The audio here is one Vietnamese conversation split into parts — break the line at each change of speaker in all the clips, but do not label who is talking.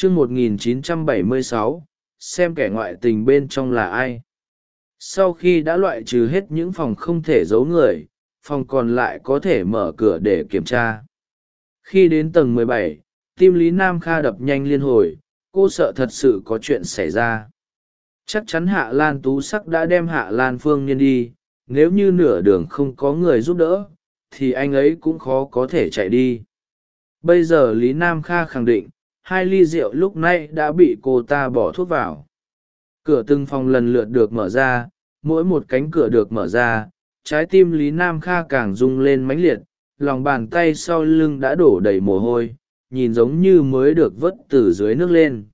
chương 1976, xem kẻ ngoại tình bên trong là ai. Sau khi đã loại trừ hết những phòng không thể giấu người phòng còn lại có thể mở cửa để kiểm tra. Khi đến tầng 17, tim lý nam kha đập nhanh liên hồi cô sợ thật sự có chuyện xảy ra. Chắc chắn hạ lan tú sắc đã đem hạ lan phương Nhiên đi nếu như nửa đường không có người giúp đỡ thì anh ấy cũng khó có thể chạy đi. Bây giờ lý nam kha khẳng định hai ly rượu lúc nay đã bị cô ta bỏ thuốc vào. Cửa từng phòng lần lượt được mở ra, mỗi một cánh cửa được mở ra, trái tim lý nam kha càng rung lên mãnh liệt, lòng bàn tay sau lưng đã đổ đầy mồ hôi, nhìn giống như mới được vớt từ dưới nước lên.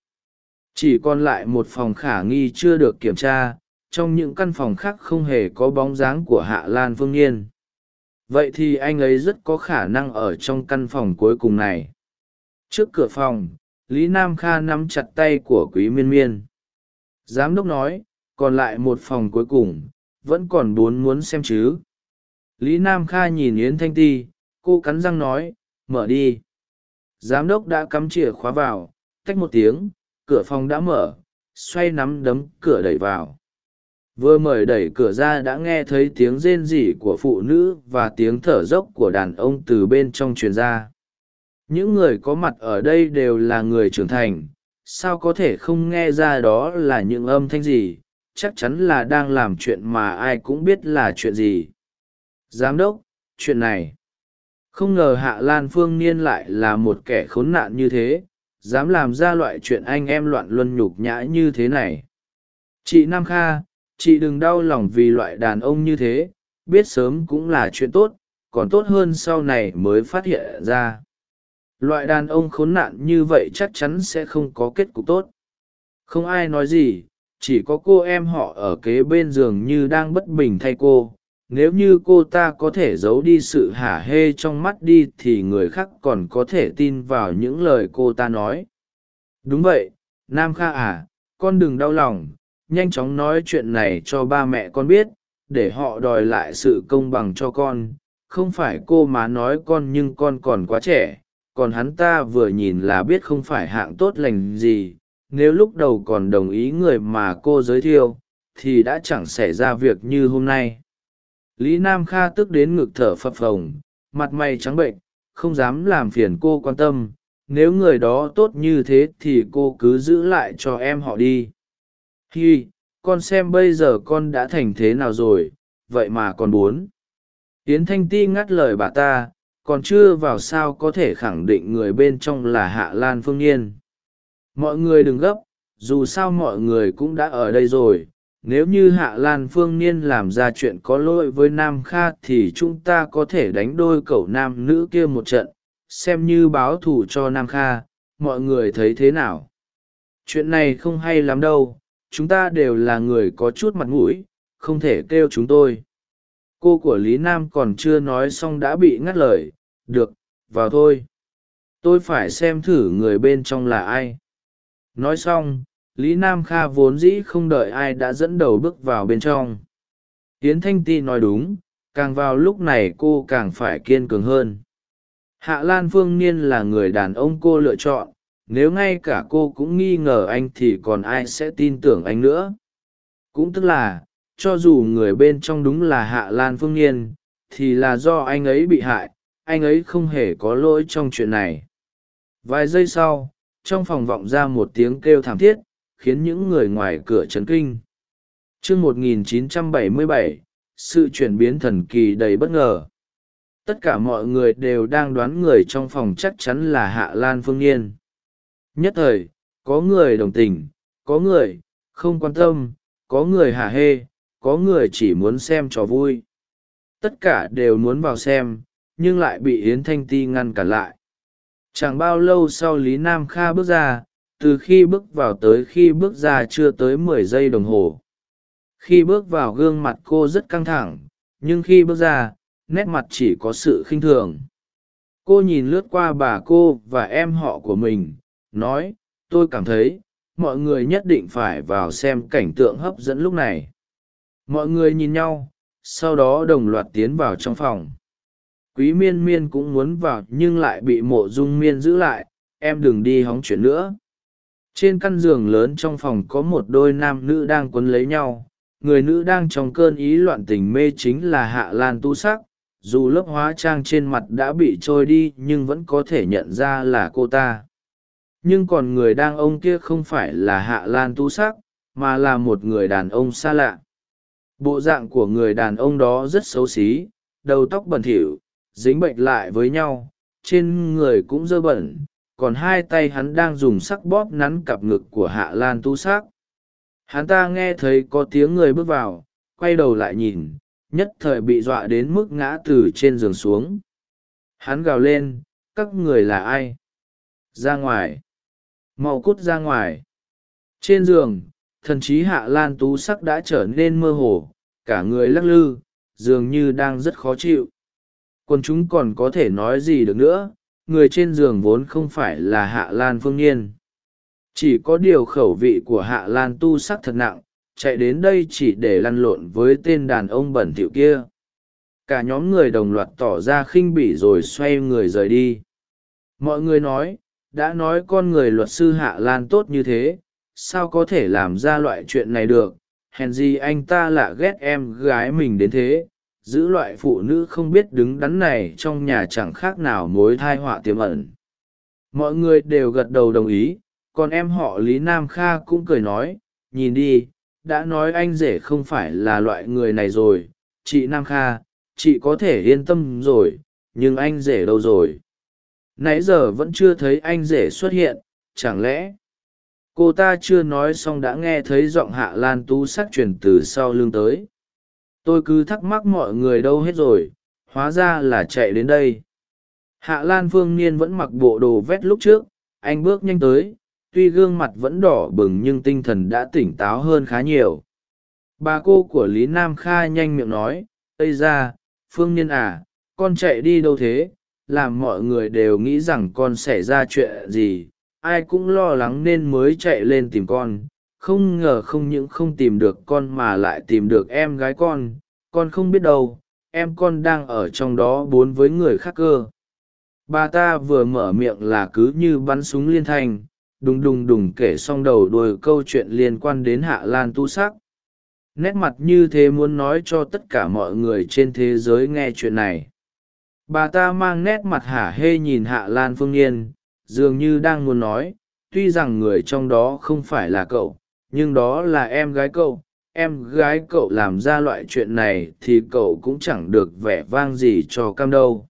Chỉ còn lại một phòng khả nghi chưa được kiểm tra, trong những căn phòng khác không hề có bóng dáng của hạ lan phương n vậy thì anh ấy rất có khả năng ở trong căn phòng cuối cùng này trước cửa phòng, lý nam kha nắm chặt tay của quý miên miên. Giám đốc nói, còn lại một phòng cuối cùng, vẫn còn bốn muốn xem chứ. Lý nam kha nhìn yến thanh ti, cô cắn răng nói, mở đi. Giám đốc đã cắm chìa khóa vào, tách một tiếng, cửa phòng đã mở, xoay nắm đấm cửa đẩy vào. Vừa mời đẩy cửa ra đã nghe thấy tiếng rên rỉ của phụ nữ và tiếng thở dốc của đàn ông từ bên trong truyền ra những người có mặt ở đây đều là người trưởng thành. Sao có thể không nghe ra đó là những âm thanh gì? Chắc chắn là đang làm chuyện mà ai cũng biết là chuyện gì. Giám đốc, chuyện này. Không ngờ hạ lan phương niên lại là một kẻ khốn nạn như thế. Dám làm ra loại chuyện anh em loạn luân nhục nhã như thế này. Chị nam kha, chị đừng đau lòng vì loại đàn ông như thế. Biết sớm cũng là chuyện tốt. Còn tốt hơn sau này mới phát hiện ra loại đàn ông khốn nạn như vậy chắc chắn sẽ không có kết cục tốt. Không ai nói gì, chỉ có cô em họ ở kế bên giường như đang bất bình thay cô. Nếu như cô ta có thể giấu đi sự hả hê trong mắt đi thì người khác còn có thể tin vào những lời cô ta nói. Đúng vậy, nam kha à con đừng đau lòng, nhanh chóng nói chuyện này cho ba mẹ con biết, để họ đòi lại sự công bằng cho con. Không phải cô má nói con nhưng con còn quá trẻ còn hắn ta vừa nhìn là biết không phải hạng tốt lành gì, nếu lúc đầu còn đồng ý người mà cô giới thiệu, thì đã chẳng xảy ra việc như hôm nay. Lý nam kha tức đến ngực thở phập phồng, mặt mày trắng bệnh, không dám làm phiền cô quan tâm, nếu người đó tốt như thế thì cô cứ giữ lại cho em họ đi. Hi, con xem bây giờ con đã thành thế nào rồi, vậy mà còn muốn yến thanh ti ngắt lời bà ta còn chưa vào sao có thể khẳng định người bên trong là hạ lan phương nhiên mọi người đừng gấp, dù sao mọi người cũng đã ở đây rồi. Nếu như hạ lan phương niên làm ra chuyện có lỗi với nam kha thì chúng ta có thể đánh đôi cậu nam nữ kia một trận, xem như báo thù cho nam kha. Mọi người thấy thế nào? Chuyện này không hay lắm đâu. Chúng ta đều là người có chút mặt mũi, không thể kêu chúng tôi. Cô của lý nam còn chưa nói xong đã bị ngắt lời được, vào thôi. Tôi phải xem thử người bên trong là ai. Nói xong, lý nam kha vốn dĩ không đợi ai đã dẫn đầu bước vào bên trong. Tiến thanh ti nói đúng, càng vào lúc này cô càng phải kiên cường hơn. Hạ lan phương niên là người đàn ông cô lựa chọn, nếu ngay cả cô cũng nghi ngờ anh thì còn ai sẽ tin tưởng anh nữa? Cũng tức là, cho dù người bên trong đúng là hạ lan phương niên, thì là do anh ấy bị hại anh ấy không hề có lỗi trong chuyện này. Vài giây sau trong phòng vọng ra một tiếng kêu thảm thiết khiến những người ngoài cửa chấn kinh. Chương 1977, sự chuyển biến thần kỳ đầy bất ngờ. Tất cả mọi người đều đang đoán người trong phòng chắc chắn là hạ lan phương n nhất thời có người đồng tình có người không quan tâm có người hả hê có người chỉ muốn xem trò vui. Tất cả đều muốn vào xem nhưng lại bị yến thanh ti ngăn cản lại. Chẳng bao lâu sau lý nam kha bước ra, từ khi bước vào tới khi bước ra chưa tới mười giây đồng hồ. Khi bước vào gương mặt cô rất căng thẳng, nhưng khi bước ra, nét mặt chỉ có sự khinh thường. Cô nhìn lướt qua bà cô và em họ của mình, nói, tôi cảm thấy, mọi người nhất định phải vào xem cảnh tượng hấp dẫn lúc này. Mọi người nhìn nhau, sau đó đồng loạt tiến vào trong phòng quý miên miên cũng muốn vào nhưng lại bị mộ dung miên giữ lại, em đừng đi hóng chuyện nữa. Trên căn giường lớn trong phòng có một đôi nam nữ đang quấn lấy nhau. Người nữ đang trong cơn ý loạn tình mê chính là hạ lan tu sắc. Dù lớp hóa trang trên mặt đã bị trôi đi nhưng vẫn có thể nhận ra là cô ta. Nhưng còn người đang ông kia không phải là hạ lan tu sắc, mà là một người đàn ông xa lạ. Bộ dạng của người đàn ông đó rất xấu xí, đầu tóc bẩn thỉu dính bệnh lại với nhau, trên người cũng dơ bẩn, còn hai tay hắn đang dùng sắc bóp nắn cặp ngực của hạ lan tu sắc. Hắn ta nghe thấy có tiếng người bước vào, quay đầu lại nhìn, nhất thời bị dọa đến mức ngã từ trên giường xuống. Hắn gào lên, các người là ai? Ra ngoài. Mau cút ra ngoài. Trên giường, thần chí hạ lan tú sắc đã trở nên mơ hồ, cả người lắc lư, dường như đang rất khó chịu còn chúng còn có thể nói gì được nữa, người trên giường vốn không phải là hạ lan phương nhiên. Chỉ có điều khẩu vị của hạ lan tu sắc thật nặng, chạy đến đây chỉ để lăn lộn với tên đàn ông bẩn thỉu kia. Cả nhóm người đồng loạt tỏ ra khinh bỉ rồi xoay người rời đi. Mọi người nói, đã nói con người luật sư hạ lan tốt như thế, sao có thể làm ra loại chuyện này được? Hèn gì anh ta lạ ghét em gái mình đến thế? Giữ loại phụ nữ không biết đứng đắn này trong nhà chẳng khác nào mối thai họa tiềm ẩn. Mọi người đều gật đầu đồng ý, còn em họ lý nam kha cũng cười nói, nhìn đi, đã nói anh rể không phải là loại người này rồi. Chị nam kha, chị có thể yên tâm rồi, nhưng anh rể đâu rồi? Nãy giờ vẫn chưa thấy anh rể xuất hiện, chẳng lẽ cô ta chưa nói xong đã nghe thấy giọng hạ lan tú sắc truyền từ sau lưng tới tôi cứ thắc mắc mọi người đâu hết rồi, hóa ra là chạy đến đây. Hạ lan phương niên vẫn mặc bộ đồ vét lúc trước, anh bước nhanh tới, tuy gương mặt vẫn đỏ bừng nhưng tinh thần đã tỉnh táo hơn khá nhiều. Bà cô của lý nam kha nhanh miệng nói, ây ra phương niên à con chạy đi đâu thế? Làm mọi người đều nghĩ rằng con xảy ra chuyện gì, ai cũng lo lắng nên mới chạy lên tìm con không ngờ không những không tìm được con mà lại tìm được em gái con con không biết đâu, em con đang ở trong đó bốn với người khác cơ. Bà ta vừa mở miệng là cứ như bắn súng liên thanh đùng đùng đùng kể xong đầu đuôi câu chuyện liên quan đến hạ lan tu sắc. Nét mặt như thế muốn nói cho tất cả mọi người trên thế giới nghe chuyện này. Bà ta mang nét mặt hả hê nhìn hạ lan phương yên, dường như đang muốn nói, tuy rằng người trong đó không phải là cậu nhưng đó là em gái cậu em gái cậu làm ra loại chuyện này thì cậu cũng chẳng được vẻ vang gì cho cam đâu.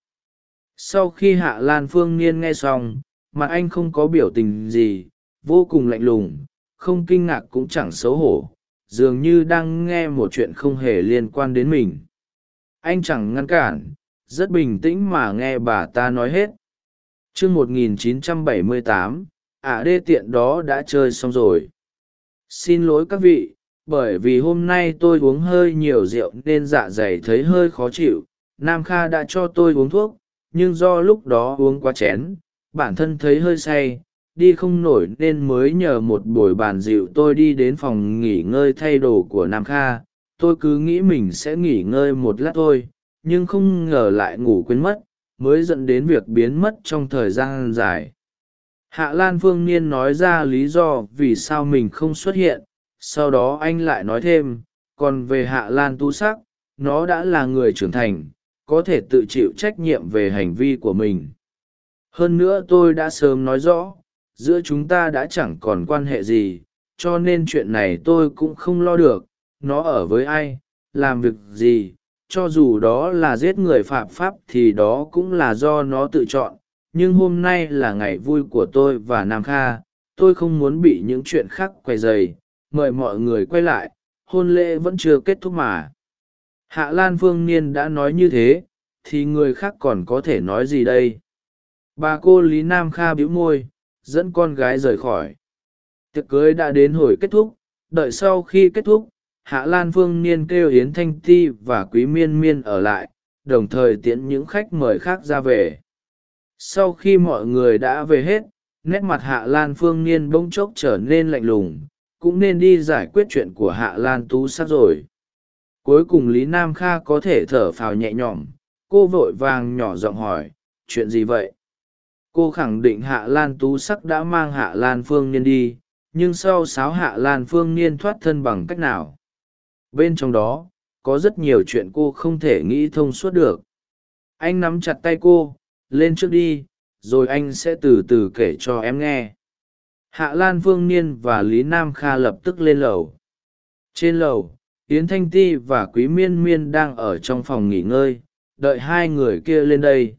Sau khi hạ lan phương niên nghe xong mặt anh không có biểu tình gì vô cùng lạnh lùng không kinh ngạc cũng chẳng xấu hổ dường như đang nghe một chuyện không hề liên quan đến mình. Anh chẳng ngăn cản rất bình tĩnh mà nghe bà ta nói hết. T r ư ơ n 1978, ả đê tiện đó đã chơi xong rồi xin lỗi các vị, bởi vì hôm nay tôi uống hơi nhiều rượu nên dạ dày thấy hơi khó chịu. Nam kha đã cho tôi uống thuốc, nhưng do lúc đó uống quá chén, bản thân thấy hơi say, đi không nổi nên mới nhờ một buổi bàn dịu tôi đi đến phòng nghỉ ngơi thay đồ của nam kha. Tôi cứ nghĩ mình sẽ nghỉ ngơi một lát thôi, nhưng không ngờ lại ngủ quên mất, mới dẫn đến việc biến mất trong thời gian dài hạ lan phương niên nói ra lý do vì sao mình không xuất hiện, sau đó anh lại nói thêm, còn về hạ lan tu sắc, nó đã là người trưởng thành, có thể tự chịu trách nhiệm về hành vi của mình. Hơn nữa tôi đã sớm nói rõ, giữa chúng ta đã chẳng còn quan hệ gì, cho nên chuyện này tôi cũng không lo được, nó ở với ai, làm việc gì, cho dù đó là giết người phạm pháp thì đó cũng là do nó tự chọn nhưng hôm nay là ngày vui của tôi và nam kha. Tôi không muốn bị những chuyện khác quay dày mời mọi người quay lại. Hôn lễ vẫn chưa kết thúc mà. Hạ lan phương niên đã nói như thế, thì người khác còn có thể nói gì đây? Bà cô lý nam kha bĩu môi, dẫn con gái rời khỏi. Tiệc cưới đã đến hồi kết thúc. Đợi sau khi kết thúc, hạ lan phương niên kêu yến thanh ti và quý miên miên ở lại, đồng thời tiễn những khách mời khác ra về sau khi mọi người đã về hết, nét mặt hạ lan phương niên bỗng chốc trở nên lạnh lùng, cũng nên đi giải quyết chuyện của hạ lan tú sắc rồi. Cuối cùng lý nam kha có thể thở phào nhẹ nhõm, cô vội vàng nhỏ giọng hỏi, chuyện gì vậy? Cô khẳng định hạ lan tú sắc đã mang hạ lan phương niên đi, nhưng sau sáo hạ lan phương niên thoát thân bằng cách nào? Bên trong đó, có rất nhiều chuyện cô không thể nghĩ thông suốt được. Anh nắm chặt tay cô lên trước đi, rồi anh sẽ từ từ kể cho em nghe. Hạ lan phương niên và lý nam kha lập tức lên lầu. Trên lầu, yến thanh ti và quý miên miên đang ở trong phòng nghỉ ngơi, đợi hai người kia lên đây.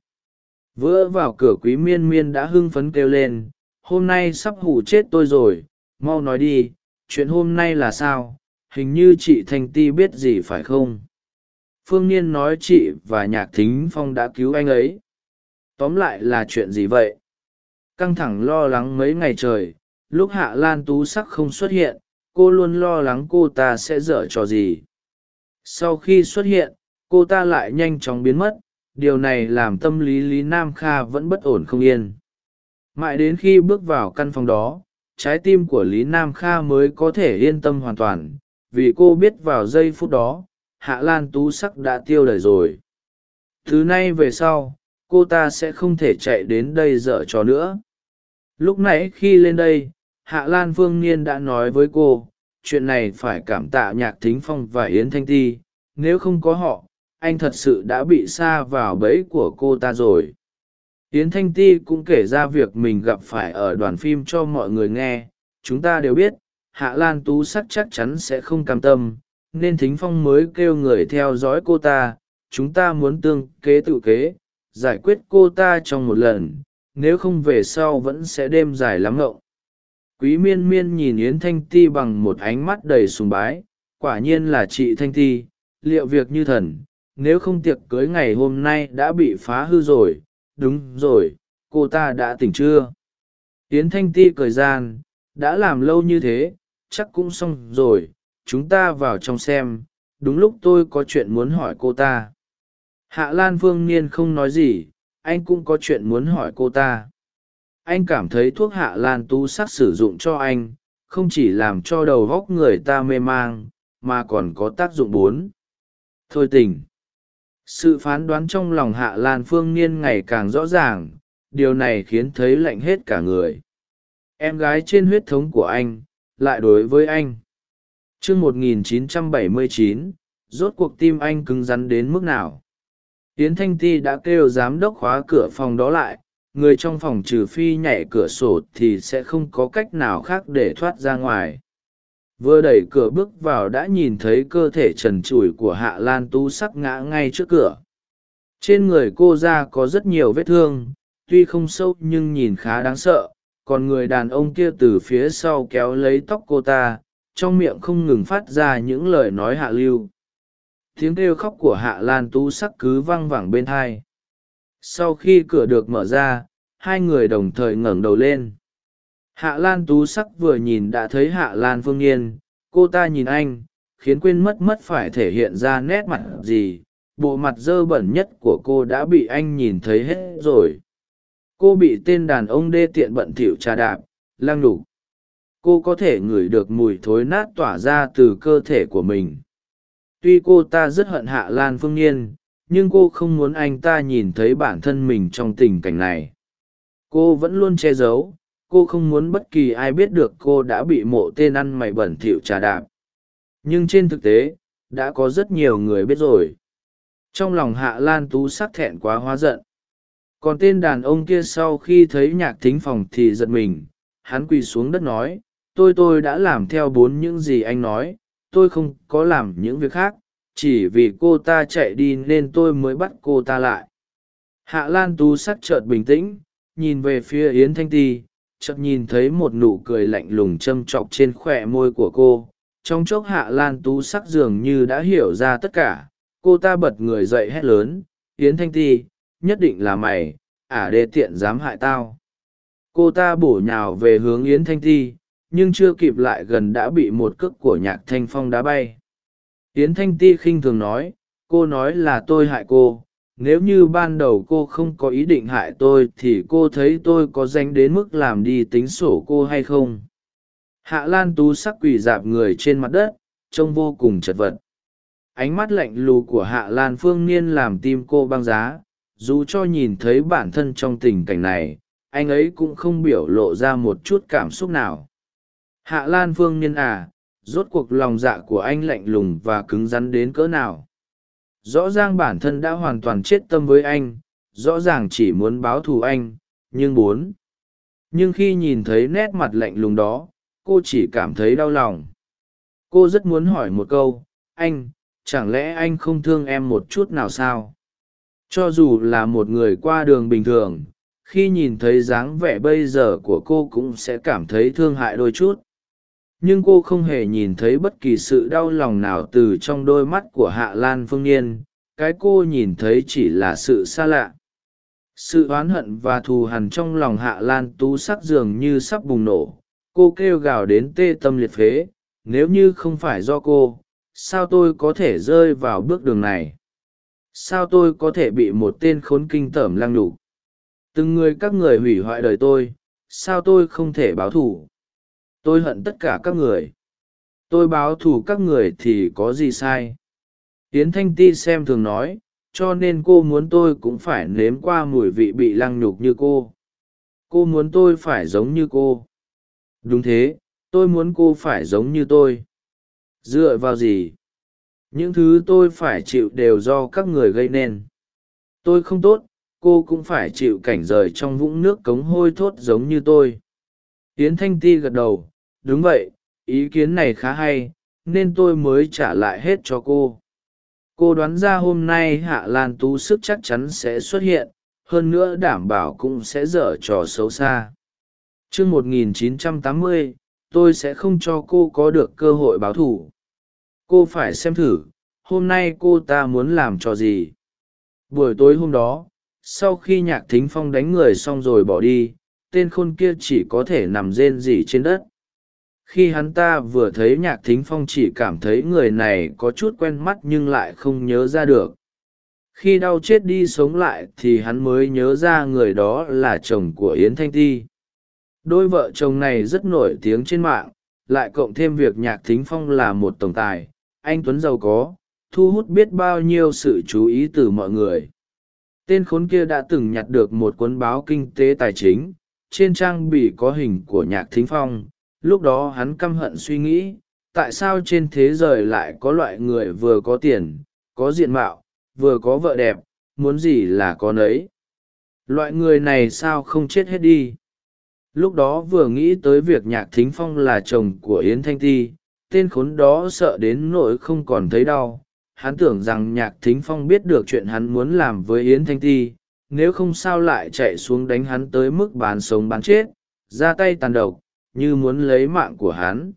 Vỡ vào cửa quý miên miên đã hưng phấn kêu lên, hôm nay sắp hủ chết tôi rồi, mau nói đi, chuyện hôm nay là sao? Hình như chị thanh ti biết gì phải không? Phương niên nói chị và nhạc thính phong đã cứu anh ấy tóm lại là chuyện gì vậy? Căng thẳng lo lắng mấy ngày trời, lúc hạ lan tú sắc không xuất hiện, cô luôn lo lắng cô ta sẽ dở trò gì. Sau khi xuất hiện, cô ta lại nhanh chóng biến mất, điều này làm tâm lý lý nam kha vẫn bất ổn không yên. Mãi đến khi bước vào căn phòng đó, trái tim của lý nam kha mới có thể yên tâm hoàn toàn, vì cô biết vào giây phút đó, hạ lan tú sắc đã tiêu đời rồi. Thứ nay về sau cô ta sẽ không thể chạy đến đây dở trò nữa. Lúc nãy khi lên đây, hạ lan phương niên đã nói với cô, chuyện này phải cảm tạ nhạc thính phong và yến thanh ti, nếu không có họ, anh thật sự đã bị xa vào bẫy của cô ta rồi. Yến thanh ti cũng kể ra việc mình gặp phải ở đoàn phim cho mọi người nghe, chúng ta đều biết, hạ lan tú sắc chắc chắn sẽ không cam tâm, nên thính phong mới kêu người theo dõi cô ta, chúng ta muốn tương kế tự kế giải quyết cô ta trong một lần, nếu không về sau vẫn sẽ đêm dài lắm ngộng quý miên miên nhìn yến thanh ti bằng một ánh mắt đầy sùng bái, quả nhiên là chị thanh ti, liệu việc như thần, nếu không tiệc cưới ngày hôm nay đã bị phá hư rồi, đúng rồi, cô ta đã tỉnh chưa? Yến thanh ti cười gian, đã làm lâu như thế, chắc cũng xong rồi, chúng ta vào trong xem, đúng lúc tôi có chuyện muốn hỏi cô ta hạ lan Vương niên không nói gì anh cũng có chuyện muốn hỏi cô ta. Anh cảm thấy thuốc hạ lan Tu sắc sử dụng cho anh không chỉ làm cho đầu góc người ta mê mang mà còn có tác dụng bốn. Thôi tình. Sự phán đoán trong lòng hạ lan phương niên ngày càng rõ ràng điều này khiến thấy lạnh hết cả người. Em gái trên huyết thống của anh lại đối với anh. Chương 1979, rốt cuộc tim anh cứng rắn đến mức nào? Yến thanh ti đã kêu giám đốc khóa cửa phòng đó lại, người trong phòng trừ phi nhảy cửa sổ thì sẽ không có cách nào khác để thoát ra ngoài. Vừa đẩy cửa bước vào đã nhìn thấy cơ thể trần trụi của hạ lan tú sắc ngã ngay trước cửa. Trên người cô ra có rất nhiều vết thương, tuy không sâu nhưng nhìn khá đáng sợ, còn người đàn ông kia từ phía sau kéo lấy tóc cô ta, trong miệng không ngừng phát ra những lời nói hạ lưu tiếng kêu khóc của hạ lan tú sắc cứ văng vẳng bên thai. Sau khi cửa được mở ra, hai người đồng thời ngẩng đầu lên. Hạ lan tú sắc vừa nhìn đã thấy hạ lan phương nhiên cô ta nhìn anh, khiến quên mất mất phải thể hiện ra nét mặt gì. Bộ mặt dơ bẩn nhất của cô đã bị anh nhìn thấy hết rồi. Cô bị tên đàn ông đê tiện bận thỉu trà đạp, lăng đục cô có thể ngửi được mùi thối nát tỏa ra từ cơ thể của mình tuy cô ta rất hận hạ lan phương nhiên, nhưng cô không muốn anh ta nhìn thấy bản thân mình trong tình cảnh này. Cô vẫn luôn che giấu, cô không muốn bất kỳ ai biết được cô đã bị mộ tên ăn mày bẩn thỉu trà đạp. Nhưng trên thực tế, đã có rất nhiều người biết rồi. Trong lòng hạ lan tú sắc thẹn quá hóa giận. Còn tên đàn ông kia sau khi thấy nhạc thính phòng thì giật mình. Hắn quỳ xuống đất nói, tôi tôi đã làm theo bốn những gì anh nói tôi không có làm những việc khác, chỉ vì cô ta chạy đi nên tôi mới bắt cô ta lại. Hạ lan tú sắc chợt bình tĩnh, nhìn về phía yến thanh ti, chợt nhìn thấy một nụ cười lạnh lùng châm chọc trên khóe môi của cô. Trong chốc hạ lan tú sắc dường như đã hiểu ra tất cả, cô ta bật người dậy hét lớn, yến thanh ti, nhất định là mày, ả đê tiện dám hại tao. Cô ta bổ nhào về hướng yến thanh ti nhưng chưa kịp lại gần đã bị một cước của nhạc thanh phong đá bay. Yến thanh ti khinh thường nói, cô nói là tôi hại cô. Nếu như ban đầu cô không có ý định hại tôi thì cô thấy tôi có danh đến mức làm đi tính sổ cô hay không? Hạ lan tú sắc quỳ dạp người trên mặt đất, trông vô cùng chật vật. Ánh mắt lạnh lù của hạ lan phương niên làm tim cô băng giá, dù cho nhìn thấy bản thân trong tình cảnh này, anh ấy cũng không biểu lộ ra một chút cảm xúc nào hạ lan phương niên à rốt cuộc lòng dạ của anh lạnh lùng và cứng rắn đến cỡ nào? Rõ ràng bản thân đã hoàn toàn chết tâm với anh, rõ ràng chỉ muốn báo thù anh, nhưng bốn. Nhưng khi nhìn thấy nét mặt lạnh lùng đó, cô chỉ cảm thấy đau lòng. Cô rất muốn hỏi một câu, anh, chẳng lẽ anh không thương em một chút nào sao? Cho dù là một người qua đường bình thường, khi nhìn thấy dáng vẻ bây giờ của cô cũng sẽ cảm thấy thương hại đôi chút nhưng cô không hề nhìn thấy bất kỳ sự đau lòng nào từ trong đôi mắt của hạ lan phương n cái cô nhìn thấy chỉ là sự xa lạ. Sự oán hận và thù hằn trong lòng hạ lan tú sắc dường như sắp bùng nổ. Cô kêu gào đến tê tâm liệt phế. Nếu như không phải do cô, sao tôi có thể rơi vào bước đường này? Sao tôi có thể bị một tên khốn kinh tởm lăng đục từng người các người hủy hoại đời tôi, sao tôi không thể báo thù? Tôi hận tất cả các người. Tôi báo thù các người thì có gì sai? Tiến thanh ti xem thường nói, cho nên cô muốn tôi cũng phải nếm qua mùi vị bị lăng nhục như cô. Cô muốn tôi phải giống như cô. Đúng thế, tôi muốn cô phải giống như tôi. Dựa vào gì? Những thứ tôi phải chịu đều do các người gây nên. Tôi không tốt, cô cũng phải chịu cảnh rời trong vũng nước cống hôi thốt giống như tôi. Yến thanh ti gật đầu đúng vậy ý kiến này khá hay nên tôi mới trả lại hết cho cô. Cô đoán ra hôm nay hạ lan tú sức chắc chắn sẽ xuất hiện hơn nữa đảm bảo cũng sẽ dở trò xấu xa. Chương 1980, tôi sẽ không cho cô có được cơ hội báo thù cô phải xem thử hôm nay cô ta muốn làm trò gì? Buổi tối hôm đó sau khi nhạc thính phong đánh người xong rồi bỏ đi tên khôn kia chỉ có thể nằm rên rỉ trên đất khi hắn ta vừa thấy nhạc thính phong chỉ cảm thấy người này có chút quen mắt nhưng lại không nhớ ra được. Khi đau chết đi sống lại thì hắn mới nhớ ra người đó là chồng của yến thanh ti. Đôi vợ chồng này rất nổi tiếng trên mạng, lại cộng thêm việc nhạc thính phong là một tổng tài, anh tuấn giàu có, thu hút biết bao nhiêu sự chú ý từ mọi người. Tên khốn kia đã từng nhặt được một cuốn báo kinh tế tài chính, trên trang bị có hình của nhạc thính phong lúc đó hắn căm hận suy nghĩ, tại sao trên thế giới lại có loại người vừa có tiền, có diện mạo, vừa có vợ đẹp, muốn gì là có nấy. Loại người này sao không chết hết đi? Lúc đó vừa nghĩ tới việc nhạc thính phong là chồng của yến thanh ti, tên khốn đó sợ đến nỗi không còn thấy đau. Hắn tưởng rằng nhạc thính phong biết được chuyện hắn muốn làm với yến thanh ti, nếu không sao lại chạy xuống đánh hắn tới mức bán sống bán chết, ra tay tàn độc như muốn lấy mạng của hắn.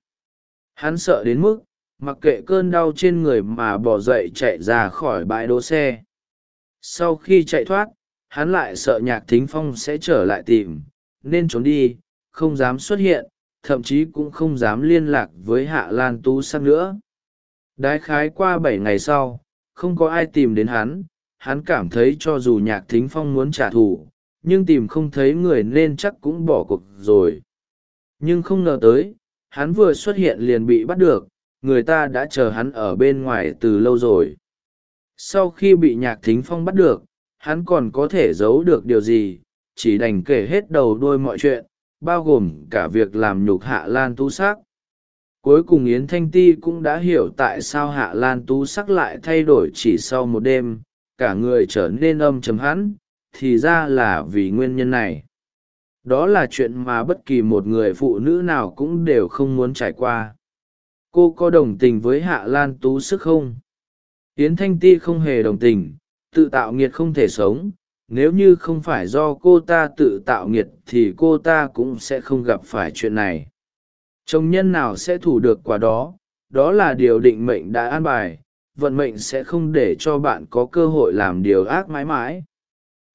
Hắn sợ đến mức, mặc kệ cơn đau trên người mà bỏ dậy chạy ra khỏi bãi đỗ xe. Sau khi chạy thoát, hắn lại sợ nhạc thính phong sẽ trở lại tìm, nên trốn đi, không dám xuất hiện, thậm chí cũng không dám liên lạc với hạ lan tú sắc nữa. Đái khái qua bảy ngày sau, không có ai tìm đến hắn hắn cảm thấy cho dù nhạc thính phong muốn trả thù, nhưng tìm không thấy người nên chắc cũng bỏ cuộc rồi nhưng không ngờ tới, hắn vừa xuất hiện liền bị bắt được, người ta đã chờ hắn ở bên ngoài từ lâu rồi. Sau khi bị nhạc thính phong bắt được, hắn còn có thể giấu được điều gì, chỉ đành kể hết đầu đôi mọi chuyện, bao gồm cả việc làm nhục hạ lan tu sắc. Cuối cùng yến thanh ti cũng đã hiểu tại sao hạ lan tu sắc lại thay đổi chỉ sau một đêm, cả người trở nên âm chấm hắn, thì ra là vì nguyên nhân này đó là chuyện mà bất kỳ một người phụ nữ nào cũng đều không muốn trải qua. Cô có đồng tình với hạ lan tú sức không? Yến thanh ti không hề đồng tình, tự tạo nghiệt không thể sống. Nếu như không phải do cô ta tự tạo nghiệt thì cô ta cũng sẽ không gặp phải chuyện này. Chồng nhân nào sẽ thủ được quả đó? Đó là điều định mệnh đã an bài. Vận mệnh sẽ không để cho bạn có cơ hội làm điều ác mãi mãi.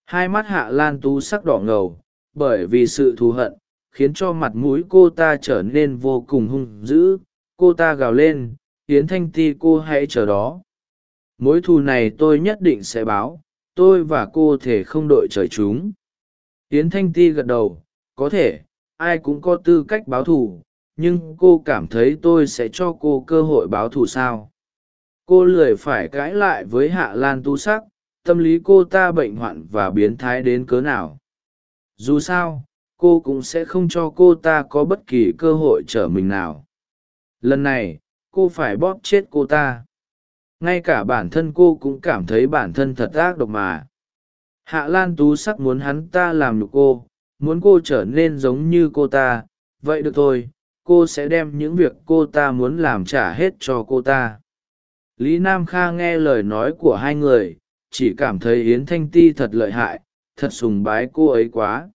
Hai mắt hạ lan tú sắc đỏ ngầu bởi vì sự thù hận, khiến cho mặt mũi cô ta trở nên vô cùng hung dữ. Cô ta gào lên, yến thanh ti, cô hãy chờ đó. Mối thù này tôi nhất định sẽ báo. Tôi và cô thể không đội trời chúng. Yến thanh ti gật đầu, có thể, ai cũng có tư cách báo thù, nhưng cô cảm thấy tôi sẽ cho cô cơ hội báo thù sao? Cô lười phải cãi lại với hạ lan tu sắc, tâm lý cô ta bệnh hoạn và biến thái đến cớ nào? Dù sao, cô cũng sẽ không cho cô ta có bất kỳ cơ hội trở mình nào. Lần này, cô phải bóp chết cô ta. Ngay cả bản thân cô cũng cảm thấy bản thân thật ác độc mà. Hạ lan tú sắc muốn hắn ta làm nhục cô, muốn cô trở nên giống như cô ta. Vậy được thôi, cô sẽ đem những việc cô ta muốn làm trả hết cho cô ta. Lý nam kha nghe lời nói của hai người, chỉ cảm thấy yến thanh ti thật lợi hại thật sùng bái cô ấy quá.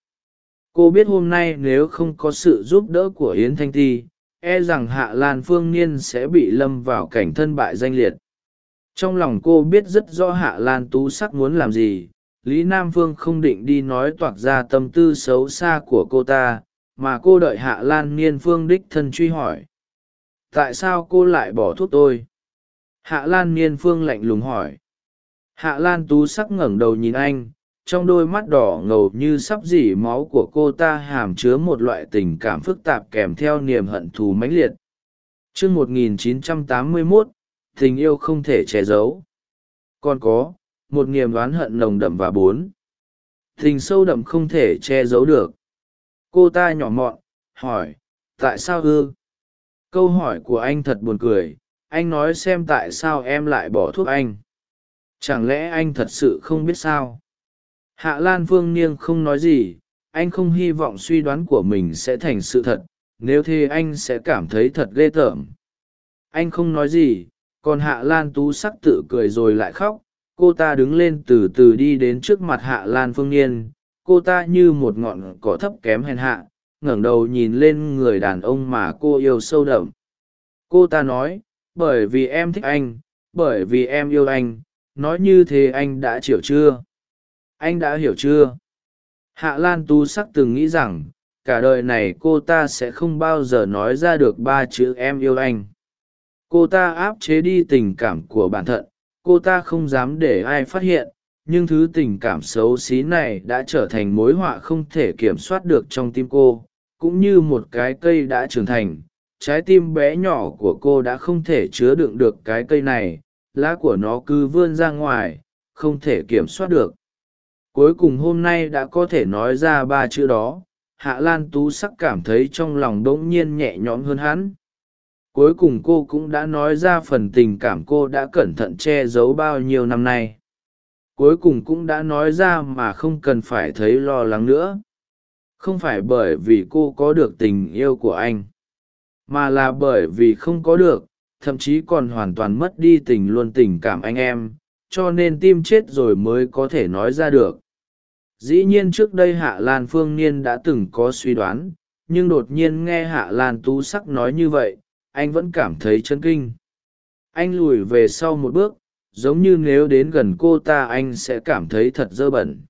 Cô biết hôm nay nếu không có sự giúp đỡ của yến thanh ti e rằng hạ lan phương niên sẽ bị lâm vào cảnh thân bại danh liệt. Trong lòng cô biết rất rõ hạ lan tú sắc muốn làm gì, lý nam phương không định đi nói toạc ra tâm tư xấu xa của cô ta, mà cô đợi hạ lan niên phương đích thân truy hỏi. Tại sao cô lại bỏ thuốc tôi? Hạ lan niên phương lạnh lùng hỏi. Hạ lan tú sắc ngẩng đầu nhìn anh trong đôi mắt đỏ ngầu như sắp dỉ máu của cô ta hàm chứa một loại tình cảm phức tạp kèm theo niềm hận thù mãnh liệt. Chương 1981, tình yêu không thể che giấu. Còn có một niềm oán hận nồng đậm và bốn. Tình sâu đậm không thể che giấu được. Cô ta nhỏ mọn hỏi tại sao ư? Câu hỏi của anh thật buồn cười. Anh nói xem tại sao em lại bỏ thuốc anh. Chẳng lẽ anh thật sự không biết sao? Hạ lan phương niêng không nói gì, anh không hy vọng suy đoán của mình sẽ thành sự thật, nếu thế anh sẽ cảm thấy thật ghê tởm. Anh không nói gì, còn hạ lan tú sắc tự cười rồi lại khóc, cô ta đứng lên từ từ đi đến trước mặt hạ lan phương niên cô ta như một ngọn cỏ thấp kém hèn hạ, ngẩng đầu nhìn lên người đàn ông mà cô yêu sâu đậm. Cô ta nói, bởi vì em thích anh, bởi vì em yêu anh, nói như thế anh đã chịu chưa? Anh đã hiểu chưa? Hạ lan tu sắc từng nghĩ rằng, cả đời này cô ta sẽ không bao giờ nói ra được ba chữ em yêu anh. Cô ta áp chế đi tình cảm của bản thân, cô ta không dám để ai phát hiện, nhưng thứ tình cảm xấu xí này đã trở thành mối họa không thể kiểm soát được trong tim cô, cũng như một cái cây đã trưởng thành. Trái tim bé nhỏ của cô đã không thể chứa đựng được cái cây này, lá của nó cứ vươn ra ngoài, không thể kiểm soát được cuối cùng hôm nay đã có thể nói ra ba chữ đó, hạ lan tú sắc cảm thấy trong lòng đ ỗ n g nhiên nhẹ nhõm hơn hắn. Cuối cùng cô cũng đã nói ra phần tình cảm cô đã cẩn thận che giấu bao nhiêu năm nay. Cuối cùng cũng đã nói ra mà không cần phải thấy lo lắng nữa. Không phải bởi vì cô có được tình yêu của anh, mà là bởi vì không có được, thậm chí còn hoàn toàn mất đi tình luôn tình cảm anh em, cho nên tim chết rồi mới có thể nói ra được dĩ nhiên trước đây hạ lan phương niên đã từng có suy đoán, nhưng đột nhiên nghe hạ lan tú sắc nói như vậy, anh vẫn cảm thấy chân kinh. Anh lùi về sau một bước, giống như nếu đến gần cô ta anh sẽ cảm thấy thật dơ bẩn.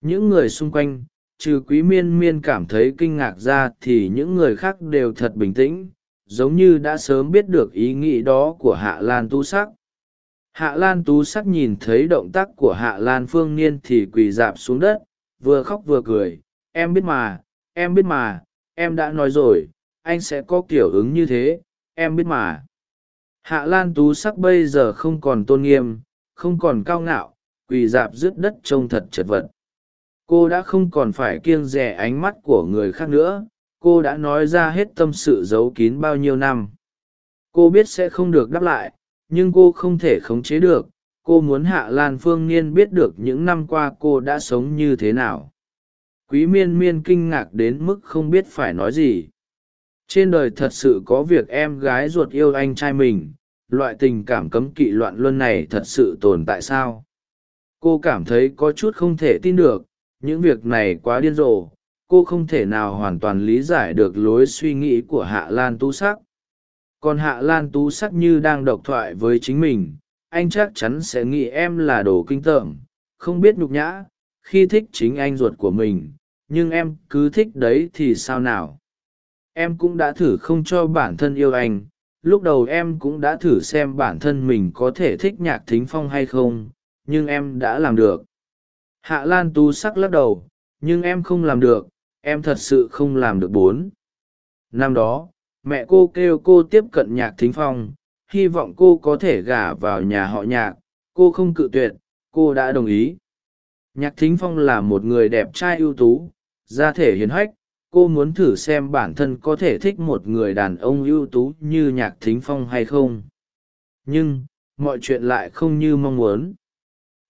Những người xung quanh, trừ quý miên miên cảm thấy kinh ngạc ra thì những người khác đều thật bình tĩnh, giống như đã sớm biết được ý nghĩ đó của hạ lan tu sắc hạ lan tú sắc nhìn thấy động tác của hạ lan phương niên thì quỳ dạp xuống đất, vừa khóc vừa cười. Em biết mà, em biết mà, em đã nói rồi, anh sẽ có kiểu ứng như thế, em biết mà. Hạ lan tú sắc bây giờ không còn tôn nghiêm, không còn cao ngạo, quỳ dạp rứt đất trông thật chật vật. Cô đã không còn phải kiêng rẻ ánh mắt của người khác nữa, cô đã nói ra hết tâm sự giấu kín bao nhiêu năm. Cô biết sẽ không được đáp lại nhưng cô không thể khống chế được, cô muốn hạ lan phương niên biết được những năm qua cô đã sống như thế nào. Quý miên miên kinh ngạc đến mức không biết phải nói gì. Trên đời thật sự có việc em gái ruột yêu anh trai mình, loại tình cảm cấm kỵ loạn luân này thật sự tồn tại sao? Cô cảm thấy có chút không thể tin được, những việc này quá điên rồ, cô không thể nào hoàn toàn lý giải được lối suy nghĩ của hạ lan tu sắc còn hạ lan tú sắc như đang độc thoại với chính mình, anh chắc chắn sẽ nghĩ em là đồ kinh tởm, không biết nhục nhã, khi thích chính anh ruột của mình, nhưng em cứ thích đấy thì sao nào? Em cũng đã thử không cho bản thân yêu anh, lúc đầu em cũng đã thử xem bản thân mình có thể thích nhạc thính phong hay không, nhưng em đã làm được. Hạ lan tú sắc lắc đầu, nhưng em không làm được, em thật sự không làm được bốn. Năm đó mẹ cô kêu cô tiếp cận nhạc thính phong hy vọng cô có thể gả vào nhà họ nhạc cô không cự tuyệt cô đã đồng ý. Nhạc thính phong là một người đẹp trai ưu tú gia thể hiền hách cô muốn thử xem bản thân có thể thích một người đàn ông ưu tú như nhạc thính phong hay không. Nhưng mọi chuyện lại không như mong muốn.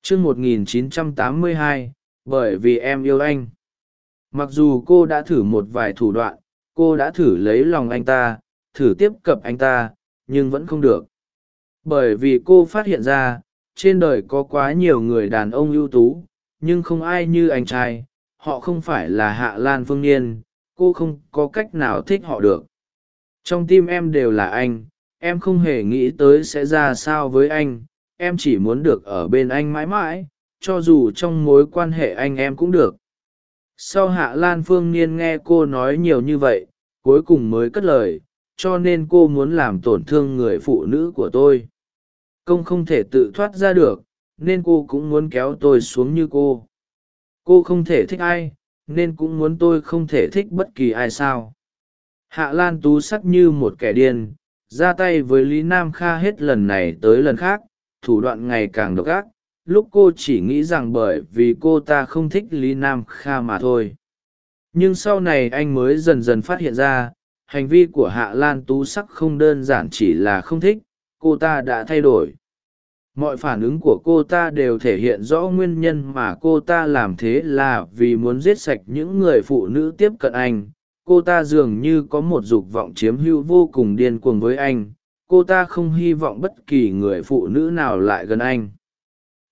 Chương 1982, bởi vì em yêu anh. Mặc dù cô đã thử một vài thủ đoạn cô đã thử lấy lòng anh ta, thử tiếp cận anh ta, nhưng vẫn không được. Bởi vì cô phát hiện ra, trên đời có quá nhiều người đàn ông ưu tú, nhưng không ai như anh trai, họ không phải là hạ lan phương niên, cô không có cách nào thích họ được. Trong tim em đều là anh, em không hề nghĩ tới sẽ ra sao với anh, em chỉ muốn được ở bên anh mãi mãi, cho dù trong mối quan hệ anh em cũng được sau hạ lan phương niên nghe cô nói nhiều như vậy, cuối cùng mới cất lời, cho nên cô muốn làm tổn thương người phụ nữ của tôi. Công không thể tự thoát ra được, nên cô cũng muốn kéo tôi xuống như cô. Cô không thể thích ai, nên cũng muốn tôi không thể thích bất kỳ ai sao. Hạ lan tú sắc như một kẻ điên, ra tay với lý nam kha hết lần này tới lần khác, thủ đoạn ngày càng độc ác lúc cô chỉ nghĩ rằng bởi vì cô ta không thích lý nam kha mà thôi. Nhưng sau này anh mới dần dần phát hiện ra, hành vi của hạ lan tú sắc không đơn giản chỉ là không thích, cô ta đã thay đổi. Mọi phản ứng của cô ta đều thể hiện rõ nguyên nhân mà cô ta làm thế là vì muốn giết sạch những người phụ nữ tiếp cận anh. Cô ta dường như có một dục vọng chiếm hữu vô cùng điên cuồng với anh. Cô ta không hy vọng bất kỳ người phụ nữ nào lại gần anh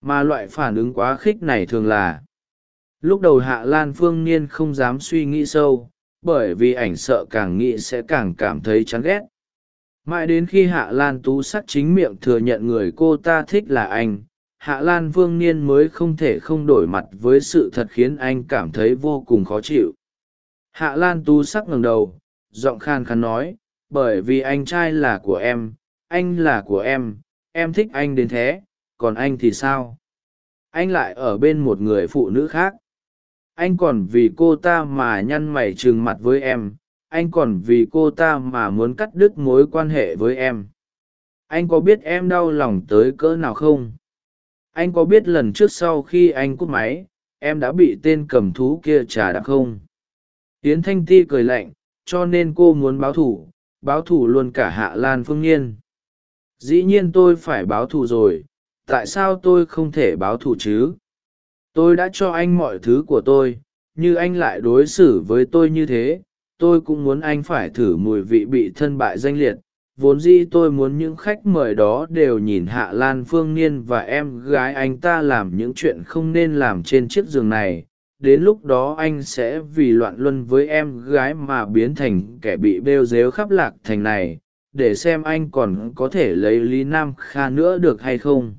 mà loại phản ứng quá khích này thường là. Lúc đầu hạ lan phương niên không dám suy nghĩ sâu, bởi vì ảnh sợ càng nghĩ sẽ càng cảm thấy chán ghét. Mãi đến khi hạ lan tú sắc chính miệng thừa nhận người cô ta thích là anh, hạ lan vương niên mới không thể không đổi mặt với sự thật khiến anh cảm thấy vô cùng khó chịu. Hạ lan tú sắc ngẩng đầu, giọng khan khán nói, bởi vì anh trai là của em, anh là của em em thích anh đến thế còn anh thì sao? Anh lại ở bên một người phụ nữ khác. Anh còn vì cô ta mà nhăn mày trừng mặt với em. Anh còn vì cô ta mà muốn cắt đứt mối quan hệ với em. Anh có biết em đau lòng tới cỡ nào không? Anh có biết lần trước sau khi anh cút máy, em đã bị tên cầm thú kia trả đạp không? Tiến thanh ti cười lạnh, cho nên cô muốn báo thù báo thù luôn cả hạ lan phương nhiên. Dĩ nhiên tôi phải báo thù rồi tại sao tôi không thể báo thù chứ? Tôi đã cho anh mọi thứ của tôi, như anh lại đối xử với tôi như thế, tôi cũng muốn anh phải thử mùi vị bị thân bại danh liệt. Vốn dĩ tôi muốn những khách mời đó đều nhìn hạ lan phương niên và em gái anh ta làm những chuyện không nên làm trên chiếc giường này. Đến lúc đó anh sẽ vì loạn luân với em gái mà biến thành kẻ bị bêu dếu khắp lạc thành này, để xem anh còn có thể lấy lý nam kha nữa được hay không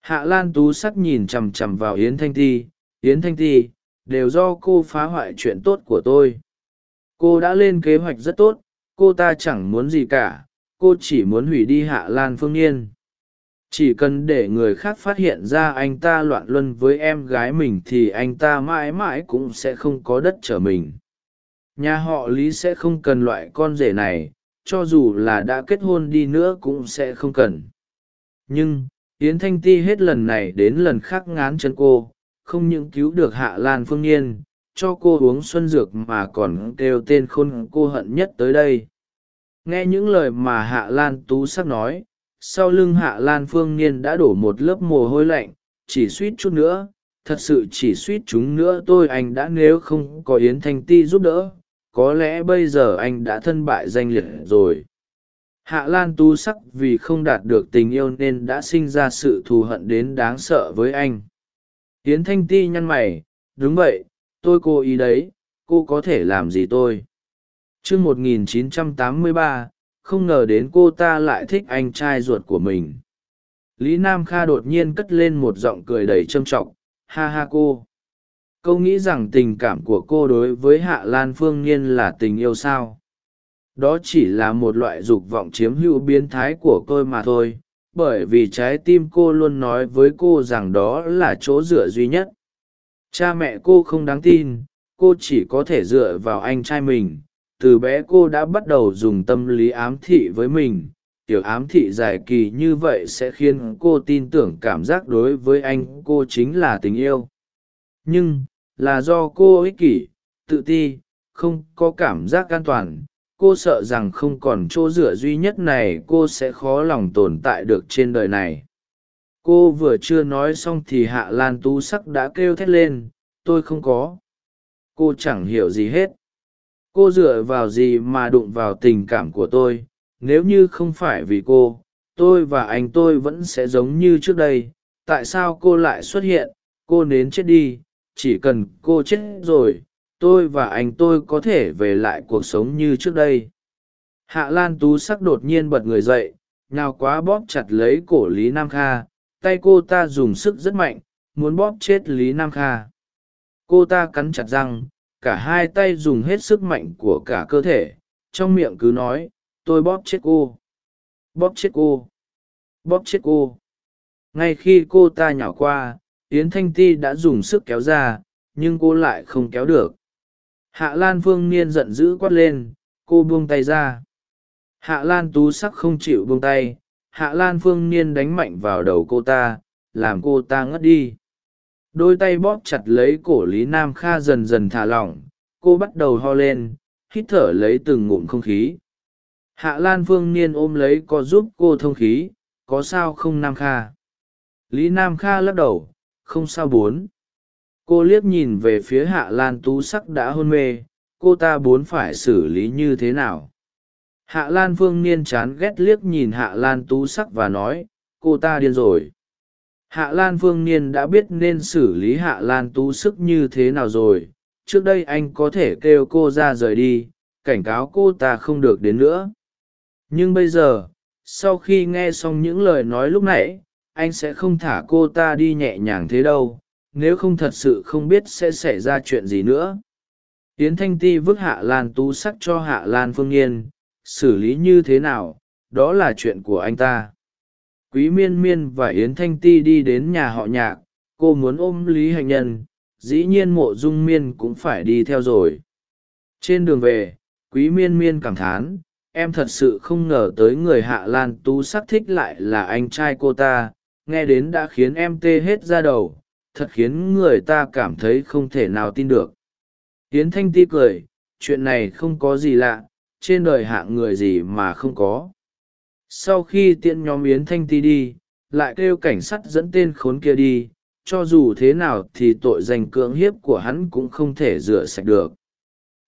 hạ lan tú sắc nhìn chằm chằm vào yến thanh ti. Yến thanh ti, đều do cô phá hoại chuyện tốt của tôi. Cô đã lên kế hoạch rất tốt. Cô ta chẳng muốn gì cả. Cô chỉ muốn hủy đi hạ lan phương yên. Chỉ cần để người khác phát hiện ra anh ta loạn luân với em gái mình thì anh ta mãi mãi cũng sẽ không có đất trở mình. Nhà họ lý sẽ không cần loại con rể này. Cho dù là đã kết hôn đi nữa cũng sẽ không cần. Nhưng yến thanh ti hết lần này đến lần khác ngán chân cô, không những cứu được hạ lan phương nhiên, cho cô uống xuân dược mà còn kêu tên khôn cô hận nhất tới đây. Nghe những lời mà hạ lan tú sắc nói, sau lưng hạ lan phương niên đã đổ một lớp mồ hôi lạnh, chỉ suýt chút nữa, thật sự chỉ suýt chúng nữa tôi anh đã nếu không có yến thanh ti giúp đỡ, có lẽ bây giờ anh đã thân bại danh liệt rồi hạ lan tu sắc vì không đạt được tình yêu nên đã sinh ra sự thù hận đến đáng sợ với anh. Tiến thanh ti nhăn mày, đúng vậy, tôi cố ý đấy, cô có thể làm gì tôi? Chương một nghìn chín trăm tám mươi ba, không ngờ đến cô ta lại thích anh trai ruột của mình. Lý nam kha đột nhiên cất lên một giọng cười đầy trâm trọng, ha ha cô. Câu nghĩ rằng tình cảm của cô đối với hạ lan phương nhiên là tình yêu sao? Đó chỉ là một loại dục vọng chiếm hữu biến thái của tôi mà thôi, bởi vì trái tim cô luôn nói với cô rằng đó là chỗ dựa duy nhất. Cha mẹ cô không đáng tin, cô chỉ có thể dựa vào anh trai mình. Từ bé cô đã bắt đầu dùng tâm lý ám thị với mình. Tiểu ám thị dài kỳ như vậy sẽ khiến cô tin tưởng cảm giác đối với anh cô chính là tình yêu. Nhưng là do cô ích kỷ, tự ti, không có cảm giác an toàn cô sợ rằng không còn chỗ dựa duy nhất này cô sẽ khó lòng tồn tại được trên đời này. Cô vừa chưa nói xong thì hạ lan tú sắc đã kêu thét lên, tôi không có. Cô chẳng hiểu gì hết. Cô dựa vào gì mà đụng vào tình cảm của tôi? Nếu như không phải vì cô, tôi và anh tôi vẫn sẽ giống như trước đây. Tại sao cô lại xuất hiện? Cô nến chết đi. Chỉ cần cô chết rồi tôi và anh tôi có thể về lại cuộc sống như trước đây. Hạ lan tú sắc đột nhiên bật người dậy nào quá bóp chặt lấy cổ lý nam kha. Tay cô ta dùng sức rất mạnh, muốn bóp chết lý nam kha. Cô ta cắn chặt răng, cả hai tay dùng hết sức mạnh của cả cơ thể. Trong miệng cứ nói, tôi bóp chết cô. Bóp chết cô. Bóp chết cô. Ngay khi cô ta nhảo qua, yến thanh ti đã dùng sức kéo ra, nhưng cô lại không kéo được hạ lan phương niên giận dữ quát lên, cô buông tay ra. Hạ lan tú sắc không chịu buông tay, hạ lan phương niên đánh mạnh vào đầu cô ta, làm cô ta ngất đi. Đôi tay bóp chặt lấy cổ lý nam kha dần dần thả lỏng, cô bắt đầu ho lên, hít thở lấy từng ngụm không khí. Hạ lan phương niên ôm lấy có giúp cô thông khí, có sao không nam kha? Lý nam kha lắc đầu, không sao bốn cô liếc nhìn về phía hạ lan tú sắc đã hôn mê, cô ta bốn phải xử lý như thế nào? Hạ lan phương niên chán ghét liếc nhìn hạ lan tú sắc và nói, cô ta điên rồi. Hạ lan phương niên đã biết nên xử lý hạ lan tú sức như thế nào rồi. Trước đây anh có thể kêu cô ra rời đi, cảnh cáo cô ta không được đến nữa. Nhưng bây giờ, sau khi nghe xong những lời nói lúc nãy, anh sẽ không thả cô ta đi nhẹ nhàng thế đâu nếu không thật sự không biết sẽ xảy ra chuyện gì nữa. Yến thanh ti vứt hạ lan tú sắc cho hạ lan phương yên, xử lý như thế nào, đó là chuyện của anh ta. Quý miên miên và yến thanh ti đi đến nhà họ nhạc, cô muốn ôm lý hạnh nhân, dĩ nhiên mộ dung miên cũng phải đi theo rồi. Trên đường về, quý miên miên cảm thán, em thật sự không ngờ tới người hạ lan tú sắc thích lại là anh trai cô ta, nghe đến đã khiến em tê hết ra đầu thật khiến người ta cảm thấy không thể nào tin được. Hiến thanh ti cười, chuyện này không có gì lạ, trên đời hạng người gì mà không có. Sau khi tiện nhóm yến thanh ti đi, lại kêu cảnh sát dẫn tên khốn kia đi, cho dù thế nào thì tội danh cưỡng hiếp của hắn cũng không thể rửa sạch được.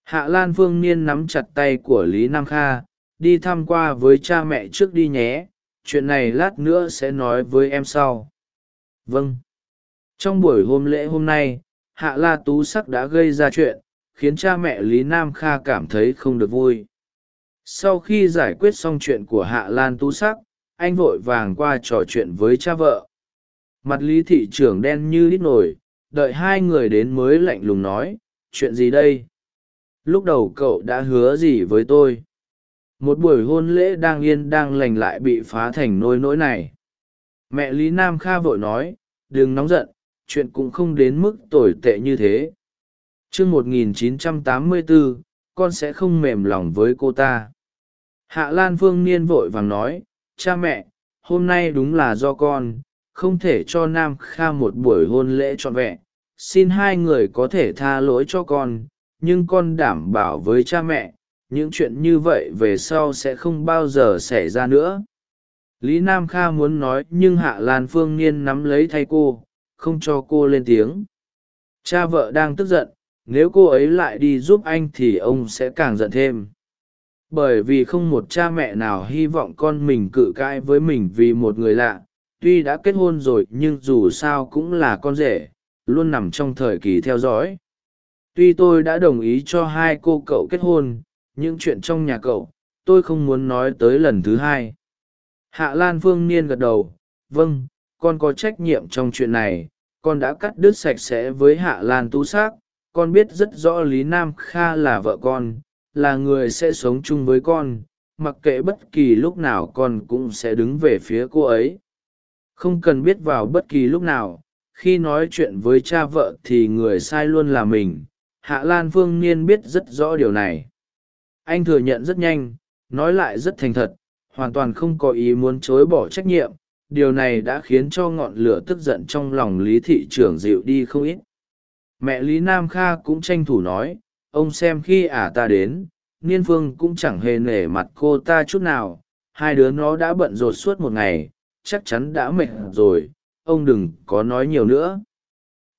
Hạ lan phương niên nắm chặt tay của lý nam kha, đi thăm qua với cha mẹ trước đi nhé, chuyện này lát nữa sẽ nói với em sau. Vâng trong buổi hôm lễ hôm nay, hạ la tú sắc đã gây ra chuyện, khiến cha mẹ lý nam kha cảm thấy không được vui. Sau khi giải quyết xong chuyện của hạ lan tú sắc, anh vội vàng qua trò chuyện với cha vợ. Mặt lý thị trưởng đen như đít nổi, đợi hai người đến mới lạnh lùng nói, chuyện gì đây? Lúc đầu cậu đã hứa gì với tôi? Một buổi hôn lễ đang yên đang lành lại bị phá thành nôi nỗi này. Mẹ lý nam kha vội nói, đừng nóng giận chuyện cũng không đến mức tồi tệ như thế. Chương một nghìn chín trăm tám mươi bốn con sẽ không mềm lòng với cô ta. Hạ lan phương niên vội vàng nói, cha mẹ, hôm nay đúng là do con, không thể cho nam kha một buổi hôn lễ trọn vẹn. Xin hai người có thể tha lỗi cho con, nhưng con đảm bảo với cha mẹ, những chuyện như vậy về sau sẽ không bao giờ xảy ra nữa. Lý nam kha muốn nói, nhưng hạ lan phương niên nắm lấy thay cô không cho cô lên tiếng. Cha vợ đang tức giận, nếu cô ấy lại đi giúp anh thì ông sẽ càng giận thêm. Bởi vì không một cha mẹ nào hy vọng con mình cự cãi với mình vì một người lạ, tuy đã kết hôn rồi nhưng dù sao cũng là con rể, luôn nằm trong thời kỳ theo dõi. Tuy tôi đã đồng ý cho hai cô cậu kết hôn những chuyện trong nhà cậu, tôi không muốn nói tới lần thứ hai. Hạ lan phương niên gật đầu vâng con có trách nhiệm trong chuyện này con đã cắt đứt sạch sẽ với hạ lan tu xác con biết rất rõ lý nam kha là vợ con, là người sẽ sống chung với con, mặc kệ bất kỳ lúc nào con cũng sẽ đứng về phía cô ấy. Không cần biết vào bất kỳ lúc nào, khi nói chuyện với cha vợ thì người sai luôn là mình. Hạ lan phương niên biết rất rõ điều này. Anh thừa nhận rất nhanh, nói lại rất thành thật, hoàn toàn không có ý muốn chối bỏ trách nhiệm điều này đã khiến cho ngọn lửa tức giận trong lòng lý thị trưởng dịu đi không ít. Mẹ lý nam kha cũng tranh thủ nói, ông xem khi ả ta đến, niên phương cũng chẳng hề nể mặt cô ta chút nào. Hai đứa nó đã bận rột suốt một ngày, chắc chắn đã mệt rồi. Ông đừng có nói nhiều nữa.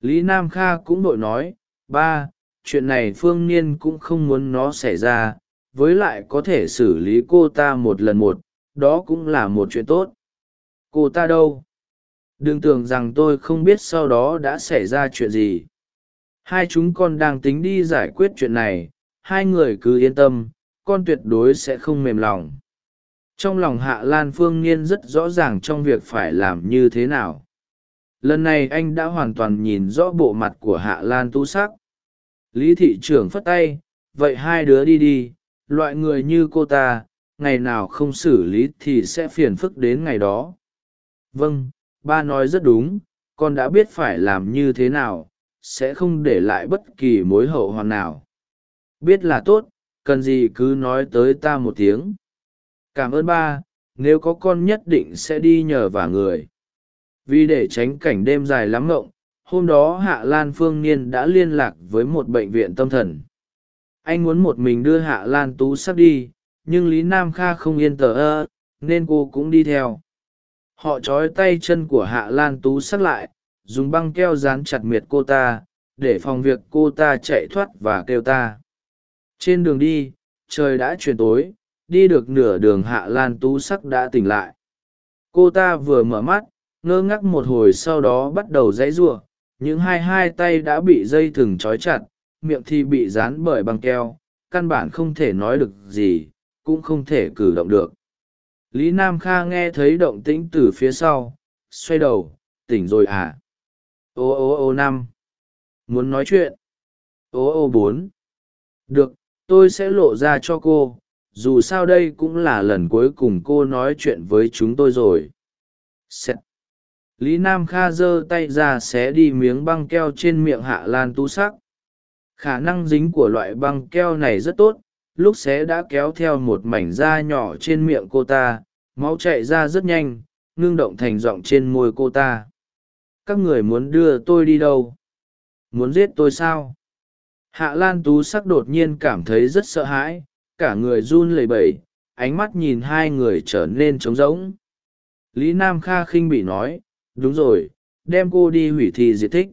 Lý nam kha cũng đội nói, ba, chuyện này phương niên cũng không muốn nó xảy ra. Với lại có thể xử lý cô ta một lần một, đó cũng là một chuyện tốt cô ta đâu? Đừng tưởng rằng tôi không biết sau đó đã xảy ra chuyện gì. Hai chúng con đang tính đi giải quyết chuyện này. Hai người cứ yên tâm, con tuyệt đối sẽ không mềm lòng. Trong lòng hạ lan phương niên rất rõ ràng trong việc phải làm như thế nào. Lần này anh đã hoàn toàn nhìn rõ bộ mặt của hạ lan tu sắc. Lý thị trưởng phất tay, vậy hai đứa đi đi, loại người như cô ta, ngày nào không xử lý thì sẽ phiền phức đến ngày đó vâng ba nói rất đúng, con đã biết phải làm như thế nào, sẽ không để lại bất kỳ mối hậu hoàn nào. Biết là tốt, cần gì cứ nói tới ta một tiếng. Cảm ơn ba, nếu có con nhất định sẽ đi nhờ vả người. Vì để tránh cảnh đêm dài lắm ngộng, hôm đó hạ lan phương niên đã liên lạc với một bệnh viện tâm thần. Anh muốn một mình đưa hạ lan tú sắp đi, nhưng lý nam kha không yên tờ ơ, nên cô cũng đi theo họ trói tay chân của hạ lan tú sắt lại, dùng băng keo dán chặt miệt cô ta, để phòng việc cô ta chạy thoát và kêu ta. Trên đường đi, trời đã chuyển tối, đi được nửa đường hạ lan tú sắc đã tỉnh lại. Cô ta vừa mở mắt, ngơ ngác một hồi sau đó bắt đầu dãy giụa những hai hai tay đã bị dây thừng trói chặt, miệng thì bị dán bởi băng keo, căn bản không thể nói được gì, cũng không thể cử động được lý nam kha nghe thấy động tĩnh từ phía sau, xoay đầu, tỉnh rồi à? Ô ô ô năm muốn nói chuyện? Ô ô bốn. Được, tôi sẽ lộ ra cho cô, dù sao đây cũng là lần cuối cùng cô nói chuyện với chúng tôi rồi. Xét. lý nam kha giơ tay ra xé đi miếng băng keo trên miệng hạ lan tu sắc. Khả năng dính của loại băng keo này rất tốt lúc xé đã kéo theo một mảnh da nhỏ trên miệng cô ta, máu chạy ra rất nhanh, ngưng động thành giọng trên môi cô ta. Các người muốn đưa tôi đi đâu? Muốn giết tôi sao? Hạ lan tú sắc đột nhiên cảm thấy rất sợ hãi, cả người run lẩy bẩy, ánh mắt nhìn hai người trở nên trống rỗng. Lý nam kha khinh bị nói, đúng rồi, đem cô đi hủy thi diệt thích.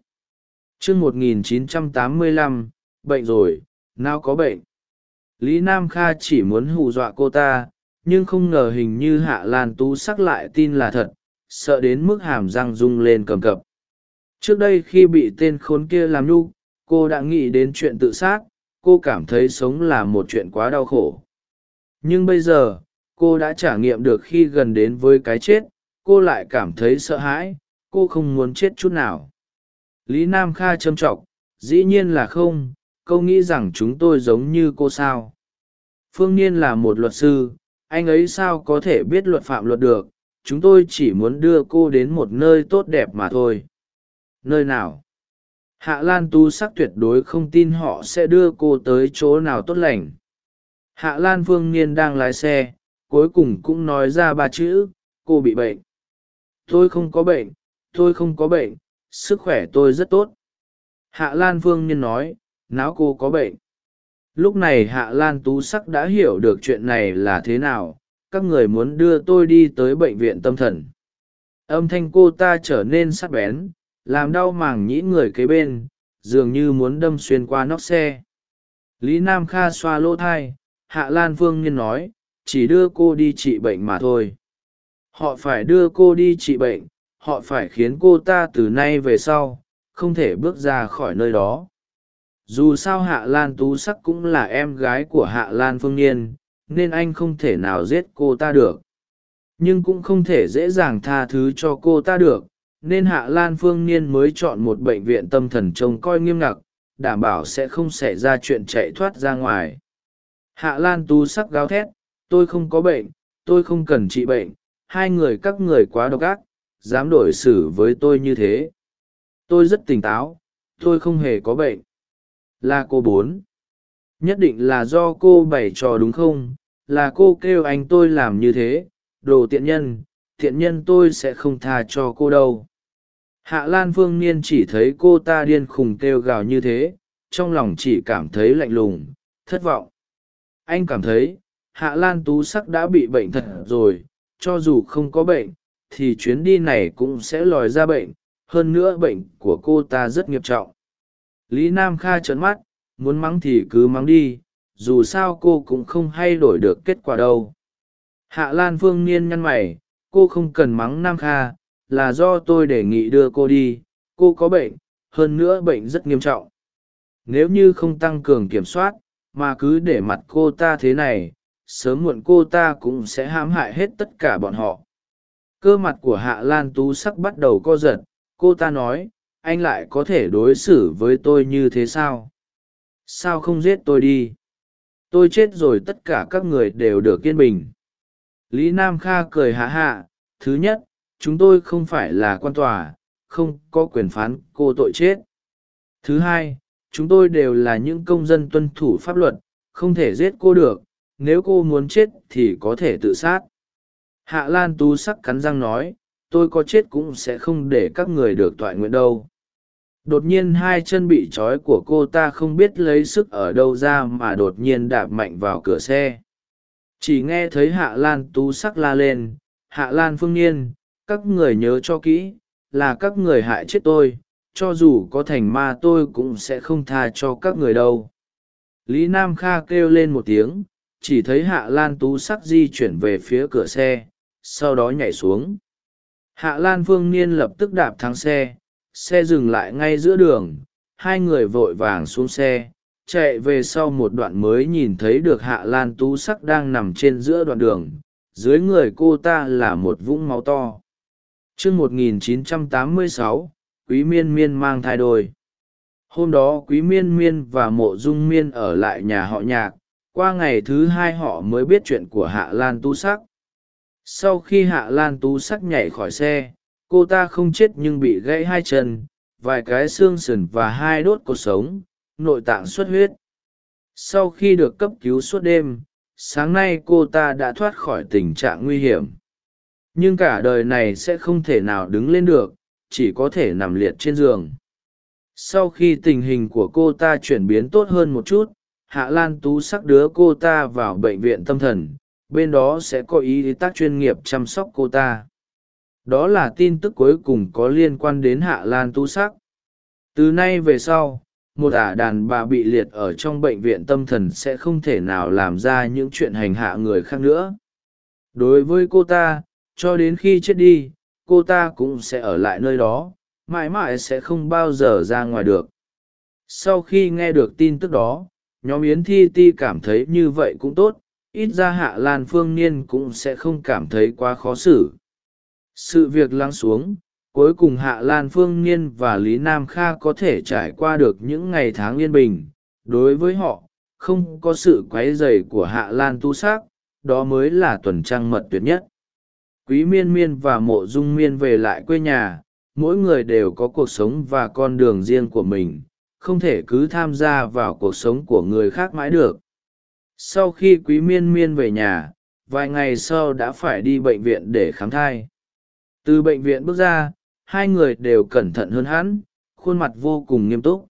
Chương một nghìn chín trăm tám mươi lăm, bệnh rồi, nào có bệnh lý nam kha chỉ muốn hù dọa cô ta, nhưng không ngờ hình như hạ lan tú sắc lại tin là thật, sợ đến mức hàm răng rung lên cầm cập. Trước đây khi bị tên khốn kia làm nhu, cô đã nghĩ đến chuyện tự sát, cô cảm thấy sống là một chuyện quá đau khổ. Nhưng bây giờ, cô đã trải nghiệm được khi gần đến với cái chết, cô lại cảm thấy sợ hãi, cô không muốn chết chút nào. Lý nam kha châm t r ọ c dĩ nhiên là không câu nghĩ rằng chúng tôi giống như cô sao. Phương niên là một luật sư, anh ấy sao có thể biết luật phạm luật được, chúng tôi chỉ muốn đưa cô đến một nơi tốt đẹp mà thôi. Nơi nào? Hạ lan tu sắc tuyệt đối không tin họ sẽ đưa cô tới chỗ nào tốt lành. Hạ lan phương niên đang lái xe, cuối cùng cũng nói ra ba chữ, cô bị bệnh. Tôi không có bệnh, tôi không có bệnh, sức khỏe tôi rất tốt. Hạ lan phương niên nói não cô có bệnh. Lúc này hạ lan tú sắc đã hiểu được chuyện này là thế nào, các người muốn đưa tôi đi tới bệnh viện tâm thần. Âm thanh cô ta trở nên sắc bén, làm đau màng nhĩ người kế bên, dường như muốn đâm xuyên qua nóc xe. Lý nam kha xoa lỗ thai, hạ lan phương nhiên nói, chỉ đưa cô đi trị bệnh mà thôi. Họ phải đưa cô đi trị bệnh, họ phải khiến cô ta từ nay về sau, không thể bước ra khỏi nơi đó dù sao hạ lan tú sắc cũng là em gái của hạ lan phương Niên, nên anh không thể nào giết cô ta được. Nhưng cũng không thể dễ dàng tha thứ cho cô ta được nên hạ lan phương niên mới chọn một bệnh viện tâm thần trông coi nghiêm ngặt đảm bảo sẽ không xảy ra chuyện chạy thoát ra ngoài. Hạ lan tú sắc gáo thét tôi không có bệnh tôi không cần trị bệnh hai người các người quá độc ác dám đổi xử với tôi như thế. Tôi rất tỉnh táo tôi không hề có bệnh là cô bốn. Nhất định là do cô bày trò đúng không? Là cô kêu anh tôi làm như thế? Đồ tiện nhân tiện nhân tôi sẽ không tha cho cô đâu. Hạ lan phương niên chỉ thấy cô ta điên khùng kêu gào như thế, trong lòng chỉ cảm thấy lạnh lùng, thất vọng. Anh cảm thấy, hạ lan tú sắc đã bị bệnh thật rồi, cho dù không có bệnh, thì chuyến đi này cũng sẽ lòi ra bệnh, hơn nữa bệnh của cô ta rất nghiêm trọng lý nam kha trợn mắt, muốn mắng thì cứ mắng đi, dù sao cô cũng không hay đổi được kết quả đâu. Hạ lan phương niên nhăn mày, cô không cần mắng nam kha, là do tôi đề nghị đưa cô đi, cô có bệnh, hơn nữa bệnh rất nghiêm trọng. Nếu như không tăng cường kiểm soát, mà cứ để mặt cô ta thế này, sớm muộn cô ta cũng sẽ hãm hại hết tất cả bọn họ. Cơ mặt của hạ lan tú sắc bắt đầu co giật, cô ta nói anh lại có thể đối xử với tôi như thế sao? Sao không giết tôi đi? Tôi chết rồi tất cả các người đều được yên bình. Lý nam kha cười hạ hạ, thứ nhất, chúng tôi không phải là quan tòa, không có quyền phán cô tội chết. Thứ hai, chúng tôi đều là những công dân tuân thủ pháp luật, không thể giết cô được, nếu cô muốn chết thì có thể tự sát. Hạ lan tú sắc cắn răng nói, tôi có chết cũng sẽ không để các người được toại nguyện đâu đột nhiên hai chân bị trói của cô ta không biết lấy sức ở đâu ra mà đột nhiên đạp mạnh vào cửa xe. Chỉ nghe thấy hạ lan tú sắc la lên hạ lan phương niên, các người nhớ cho kỹ là các người hại chết tôi cho dù có thành ma tôi cũng sẽ không tha cho các người đâu. Lý nam kha kêu lên một tiếng chỉ thấy hạ lan tú sắc di chuyển về phía cửa xe sau đó nhảy xuống. Hạ lan phương niên lập tức đạp thắng xe xe dừng lại ngay giữa đường, hai người vội vàng xuống xe, chạy về sau một đoạn mới nhìn thấy được hạ lan tú sắc đang nằm trên giữa đoạn đường, dưới người cô ta là một vũng máu to. Chương một nghìn quý miên miên mang thai đôi. Hôm đó quý miên miên và mộ dung miên ở lại nhà họ nhạc, qua ngày thứ hai họ mới biết chuyện của hạ lan tu sắc. Sau khi hạ lan tú sắc nhảy khỏi xe cô ta không chết nhưng bị gãy hai chân, vài cái xương sườn và hai đốt cuộc sống, nội tạng xuất huyết. Sau khi được cấp cứu suốt đêm, sáng nay cô ta đã thoát khỏi tình trạng nguy hiểm. Nhưng cả đời này sẽ không thể nào đứng lên được, chỉ có thể nằm liệt trên giường. Sau khi tình hình của cô ta chuyển biến tốt hơn một chút, hạ lan tú sắc đứa cô ta vào bệnh viện tâm thần, bên đó sẽ có ý tác chuyên nghiệp chăm sóc cô ta đó là tin tức cuối cùng có liên quan đến hạ lan Tu sắc. Từ nay về sau, một ả đàn bà bị liệt ở trong bệnh viện tâm thần sẽ không thể nào làm ra những chuyện hành hạ người khác nữa. Đối với cô ta, cho đến khi chết đi, cô ta cũng sẽ ở lại nơi đó, mãi mãi sẽ không bao giờ ra ngoài được. Sau khi nghe được tin tức đó, nhóm yến thi ti cảm thấy như vậy cũng tốt, ít ra hạ lan phương niên cũng sẽ không cảm thấy quá khó xử sự việc lắng xuống, cuối cùng hạ lan phương niên và lý nam kha có thể trải qua được những ngày tháng yên bình. Đối với họ, không có sự q u dày của hạ lan tu s á c đó mới là tuần trăng mật tuyệt nhất. Quý miên miên và mộ dung miên về lại quê nhà, mỗi người đều có cuộc sống và con đường riêng của mình, không thể cứ tham gia vào cuộc sống của người khác mãi được. Sau khi quý miên miên về nhà, vài ngày sau đã phải đi bệnh viện để khám thai từ bệnh viện bước ra, hai người đều cẩn thận hơn hẳn khuôn mặt vô cùng nghiêm túc.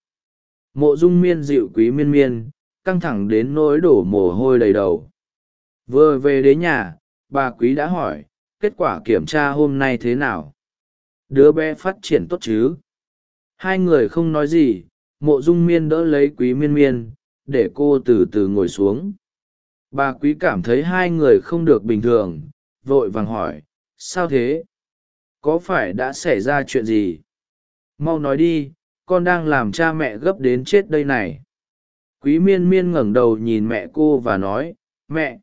Mộ dung miên dịu quý miên miên, căng thẳng đến nỗi đổ mồ hôi đầy đầu. Vừa về đến nhà, bà quý đã hỏi, kết quả kiểm tra hôm nay thế nào? Đứa bé phát triển tốt chứ? Hai người không nói gì, mộ dung miên đỡ lấy quý miên miên, để cô từ từ ngồi xuống. Bà quý cảm thấy hai người không được bình thường, vội vàng hỏi, sao thế? Có phải đã xảy ra chuyện gì? Mau nói đi, con đang làm cha mẹ gấp đến chết đây này. Quý miên miên ngẩng đầu nhìn mẹ cô và nói, mẹ,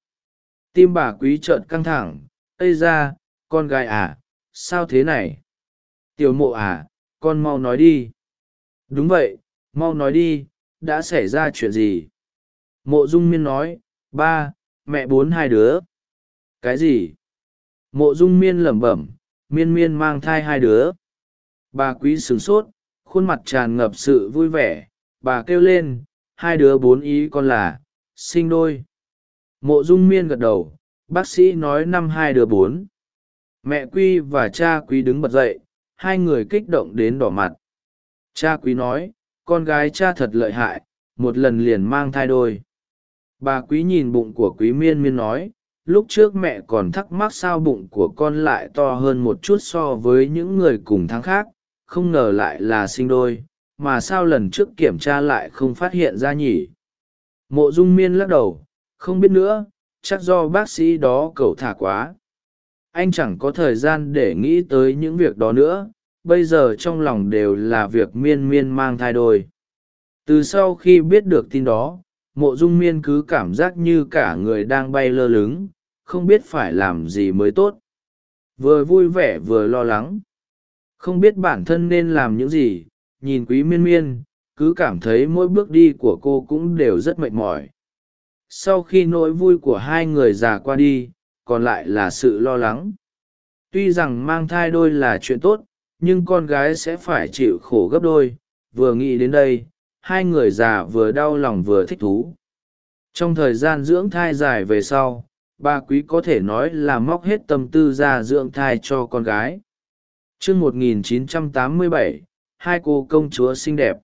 tim bà quý trợn căng thẳng. Ây ra con gái à sao thế này? Tiểu mộ à con mau nói đi. Đúng vậy, mau nói đi, đã xảy ra chuyện gì? Mộ dung miên nói, ba, mẹ bốn hai đứa. Cái gì? Mộ dung miên lẩm bẩm miên miên mang thai hai đứa. Bà quý sửng sốt, khuôn mặt tràn ngập sự vui vẻ. Bà kêu lên, hai đứa bốn ý con là, sinh đôi. Mộ dung miên gật đầu, bác sĩ nói năm hai đứa bốn. Mẹ quy và cha quý đứng bật dậy, hai người kích động đến đỏ mặt. Cha quý nói, con gái cha thật lợi hại, một lần liền mang thai đôi. Bà quý nhìn bụng của quý miên miên nói lúc trước mẹ còn thắc mắc sao bụng của con lại to hơn một chút so với những người cùng tháng khác, không ngờ lại là sinh đôi, mà sao lần trước kiểm tra lại không phát hiện ra nhỉ? Mộ dung miên lắc đầu, không biết nữa, chắc do bác sĩ đó cẩu thả quá. Anh chẳng có thời gian để nghĩ tới những việc đó nữa, bây giờ trong lòng đều là việc miên miên mang thai đôi. Từ sau khi biết được tin đó, mộ dung miên cứ cảm giác như cả người đang bay lơ lửng không biết phải làm gì mới tốt. Vừa vui vẻ vừa lo lắng. Không biết bản thân nên làm những gì, nhìn quý miên miên, cứ cảm thấy mỗi bước đi của cô cũng đều rất mệt mỏi. Sau khi nỗi vui của hai người già qua đi, còn lại là sự lo lắng. Tuy rằng mang thai đôi là chuyện tốt, nhưng con gái sẽ phải chịu khổ gấp đôi. Vừa nghĩ đến đây, hai người già vừa đau lòng vừa thích thú. Trong thời gian dưỡng thai dài về sau bà quý có thể nói là móc hết tâm tư ra dưỡng thai cho con gái. Chương 1987, hai cô công chúa xinh đẹp.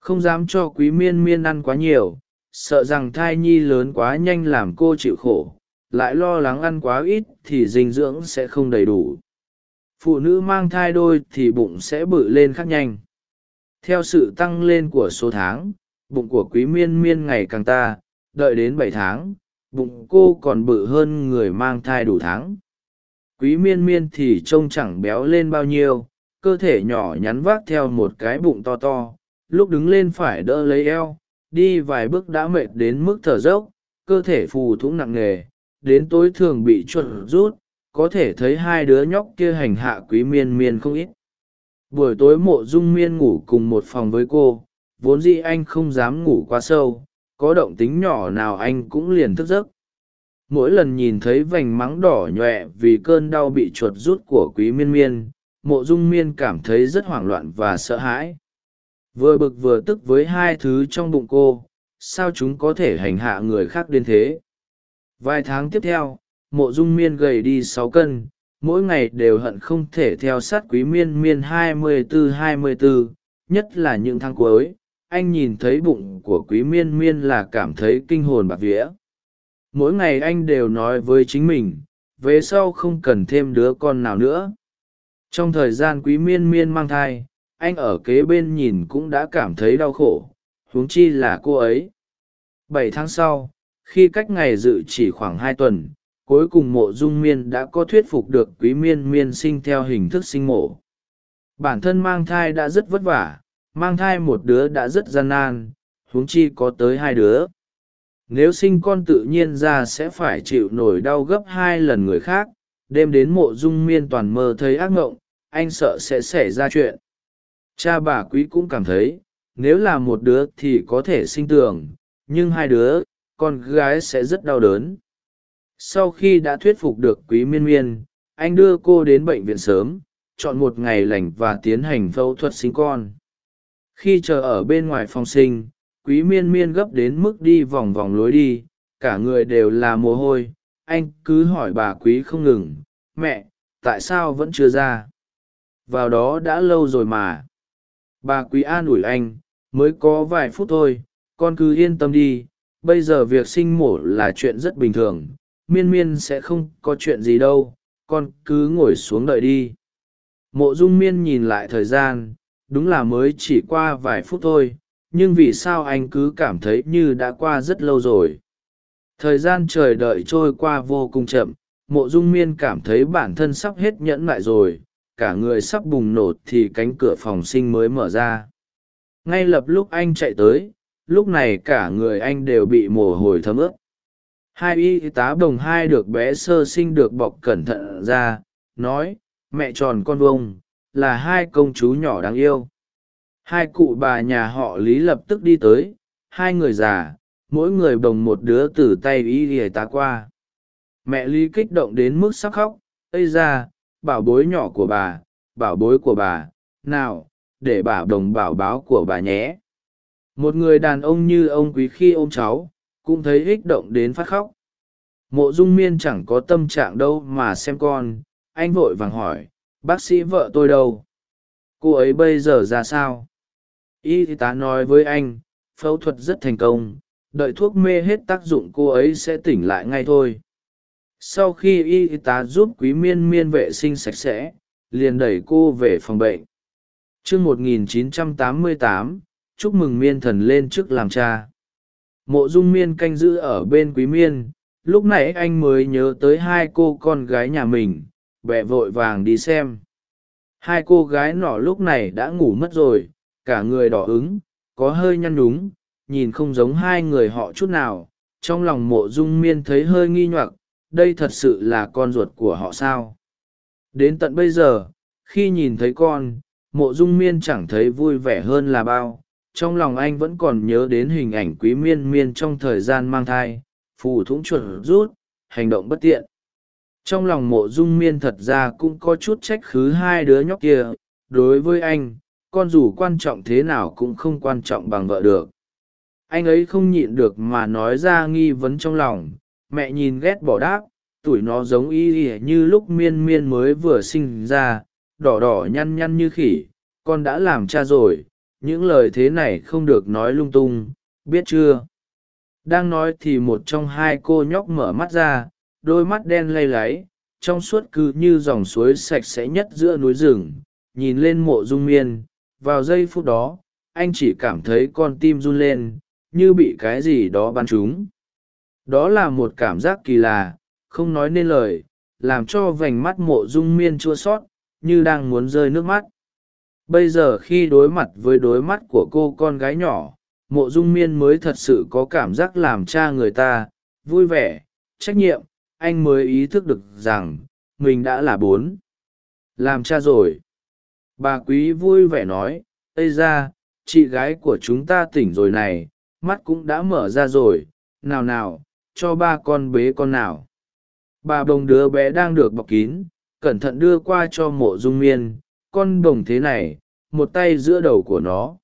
Không dám cho quý miên miên ăn quá nhiều sợ rằng thai nhi lớn quá nhanh làm cô chịu khổ lại lo lắng ăn quá ít thì dinh dưỡng sẽ không đầy đủ. Phụ nữ mang thai đôi thì bụng sẽ bự lên khác nhanh. Theo sự tăng lên của số tháng bụng của quý miên miên ngày càng ta đợi đến bảy tháng bụng cô còn bự hơn người mang thai đủ tháng. Quý miên miên thì trông chẳng béo lên bao nhiêu, cơ thể nhỏ nhắn vác theo một cái bụng to to, lúc đứng lên phải đỡ lấy eo, đi vài bước đã mệt đến mức thở dốc, cơ thể phù thủng nặng nề, đến tối thường bị chuột rút, có thể thấy hai đứa nhóc kia hành hạ quý miên miên không ít. Buổi tối mộ dung miên ngủ cùng một phòng với cô, vốn dĩ anh không dám ngủ quá sâu có động tính nhỏ nào anh cũng liền thức giấc. Mỗi lần nhìn thấy vành mắng đỏ nhọe vì cơn đau bị chuột rút của quý miên miên, mộ dung miên cảm thấy rất hoảng loạn và sợ hãi. Vừa bực vừa tức với hai thứ trong bụng cô, sao chúng có thể hành hạ người khác đến thế? Vài tháng tiếp theo, mộ dung miên gầy đi sáu cân, mỗi ngày đều hận không thể theo sát quý miên miên hai mươi tư hai mươi tư, nhất là những tháng cuối anh nhìn thấy bụng của quý miên miên là cảm thấy kinh hồn bạc vía. Mỗi ngày anh đều nói với chính mình, về sau không cần thêm đứa con nào nữa. Trong thời gian quý miên miên mang thai, anh ở kế bên nhìn cũng đã cảm thấy đau khổ, huống chi là cô ấy. Bảy tháng sau, khi cách ngày dự chỉ khoảng hai tuần, cuối cùng mộ dung miên đã có thuyết phục được quý miên miên sinh theo hình thức sinh mổ. Bản thân mang thai đã rất vất vả mang thai một đứa đã rất gian nan, huống chi có tới hai đứa. Nếu sinh con tự nhiên ra sẽ phải chịu nổi đau gấp hai lần người khác, đêm đến mộ dung miên toàn mơ thấy ác ngộng, anh sợ sẽ xảy ra chuyện. Cha bà quý cũng cảm thấy, nếu là một đứa thì có thể sinh tưởng, nhưng hai đứa, con gái sẽ rất đau đớn. Sau khi đã thuyết phục được quý miên miên, anh đưa cô đến bệnh viện sớm, chọn một ngày lành và tiến hành phẫu thuật sinh con khi chờ ở bên ngoài phòng sinh, quý miên miên gấp đến mức đi vòng vòng lối đi, cả người đều là mồ hôi. Anh cứ hỏi bà quý không ngừng, mẹ, tại sao vẫn chưa ra? Vào đó đã lâu rồi mà. Bà quý an ủi anh, mới có vài phút thôi, con cứ yên tâm đi, bây giờ việc sinh mổ là chuyện rất bình thường, miên miên sẽ không có chuyện gì đâu, con cứ ngồi xuống đợi đi. Mộ dung miên nhìn lại thời gian đúng là mới chỉ qua vài phút thôi, nhưng vì sao anh cứ cảm thấy như đã qua rất lâu rồi? Thời gian trời đợi trôi qua vô cùng chậm, mộ dung miên cảm thấy bản thân sắp hết nhẫn lại rồi, cả người sắp bùng nổ thì cánh cửa phòng sinh mới mở ra. Ngay lập lúc anh chạy tới, lúc này cả người anh đều bị mồ hôi thấm ướt. Hai y tá đồng hai được bé sơ sinh được bọc cẩn thận ra, nói, mẹ tròn con vông là hai công chú nhỏ đáng yêu. Hai cụ bà nhà họ lý lập tức đi tới, hai người già, mỗi người bồng một đứa từ tay y y tá qua. Mẹ lý kích động đến mức sắc khóc, ây ra bảo bối nhỏ của bà, bảo bối của bà, nào, để bà đồng bảo báo của bà nhé. Một người đàn ông như ông quý khi ôm cháu, cũng thấy ích động đến phát khóc. Mộ dung miên chẳng có tâm trạng đâu mà xem con, anh vội vàng hỏi bác sĩ vợ tôi đâu? Cô ấy bây giờ ra sao? Y tá nói với anh, phẫu thuật rất thành công, đợi thuốc mê hết tác dụng cô ấy sẽ tỉnh lại ngay thôi. Sau khi y tá giúp quý miên miên vệ sinh sạch sẽ, liền đẩy cô về phòng bệnh. Chương một nghìn chín trăm tám mươi tám, chúc mừng miên thần lên chức làm cha. Mộ dung miên canh giữ ở bên quý miên, lúc này anh mới nhớ tới hai cô con gái nhà mình bẹ vội vàng đi xem. Hai cô gái nọ lúc này đã ngủ mất rồi, cả người đỏ ứng có hơi nhăn đúng nhìn không giống hai người họ chút nào, trong lòng mộ dung miên thấy hơi nghi nhoặc đây thật sự là con ruột của họ sao? Đến tận bây giờ, khi nhìn thấy con, mộ dung miên chẳng thấy vui vẻ hơn là bao. Trong lòng anh vẫn còn nhớ đến hình ảnh quý miên miên trong thời gian mang thai, phù thủng chuẩn rút, hành động bất tiện trong lòng mộ dung miên thật ra cũng có chút trách khứ hai đứa nhóc kia, đối với anh, con dù quan trọng thế nào cũng không quan trọng bằng vợ được. Anh ấy không nhịn được mà nói ra nghi vấn trong lòng, mẹ nhìn ghét bỏ đáp, tuổi nó giống y ỉa như lúc miên miên mới vừa sinh ra, đỏ đỏ nhăn nhăn như khỉ, con đã làm cha rồi, những lời thế này không được nói lung tung, biết chưa? Đang nói thì một trong hai cô nhóc mở mắt ra đôi mắt đen lay láy, trong suốt cứ như dòng suối sạch sẽ nhất giữa núi rừng, nhìn lên mộ dung miên. Vào giây phút đó, anh chỉ cảm thấy con tim run lên, như bị cái gì đó bắn trúng. Đó là một cảm giác kỳ lạ, không nói nên lời, làm cho vành mắt mộ dung miên chua sót, như đang muốn rơi nước mắt. Bây giờ khi đối mặt với đối mắt của cô con gái nhỏ, mộ dung miên mới thật sự có cảm giác làm cha người ta, vui vẻ, trách nhiệm anh mới ý thức được rằng, mình đã là bốn. Làm cha rồi. Bà quý vui vẻ nói, ây ra chị gái của chúng ta tỉnh rồi này, mắt cũng đã mở ra rồi. Nào nào, cho ba con bế con nào. Bà bồng đứa bé đang được bọc kín, cẩn thận đưa qua cho mộ dung miên. Con bồng thế này, một tay giữa đầu của nó.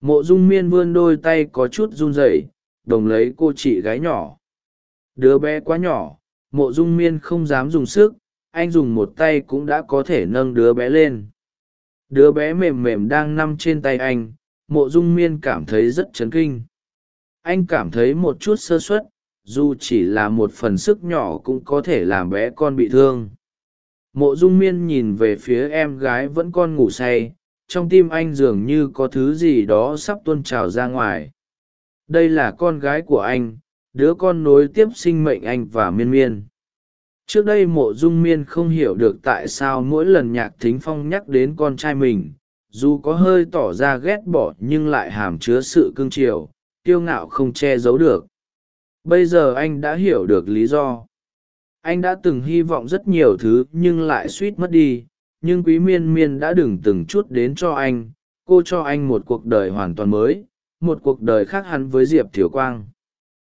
Mộ dung miên vươn đôi tay có chút run rẩy đồng lấy cô chị gái nhỏ. Đứa bé quá nhỏ mộ dung miên không dám dùng sức, anh dùng một tay cũng đã có thể nâng đứa bé lên. Đứa bé mềm mềm đang nằm trên tay anh, mộ dung miên cảm thấy rất chấn kinh. Anh cảm thấy một chút sơ suất, dù chỉ là một phần sức nhỏ cũng có thể làm bé con bị thương. Mộ dung miên nhìn về phía em gái vẫn con ngủ say, trong tim anh dường như có thứ gì đó sắp tuôn trào ra ngoài. Đây là con gái của anh đứa con nối tiếp sinh mệnh anh và miên miên. Trước đây mộ dung miên không hiểu được tại sao mỗi lần nhạc thính phong nhắc đến con trai mình, dù có hơi tỏ ra ghét bỏ nhưng lại hàm chứa sự cương triều kiêu ngạo không che giấu được. Bây giờ anh đã hiểu được lý do. Anh đã từng hy vọng rất nhiều thứ nhưng lại suýt mất đi, nhưng quý miên miên đã đừng từng chút đến cho anh, cô cho anh một cuộc đời hoàn toàn mới, một cuộc đời khác hẳn với diệp thiều quang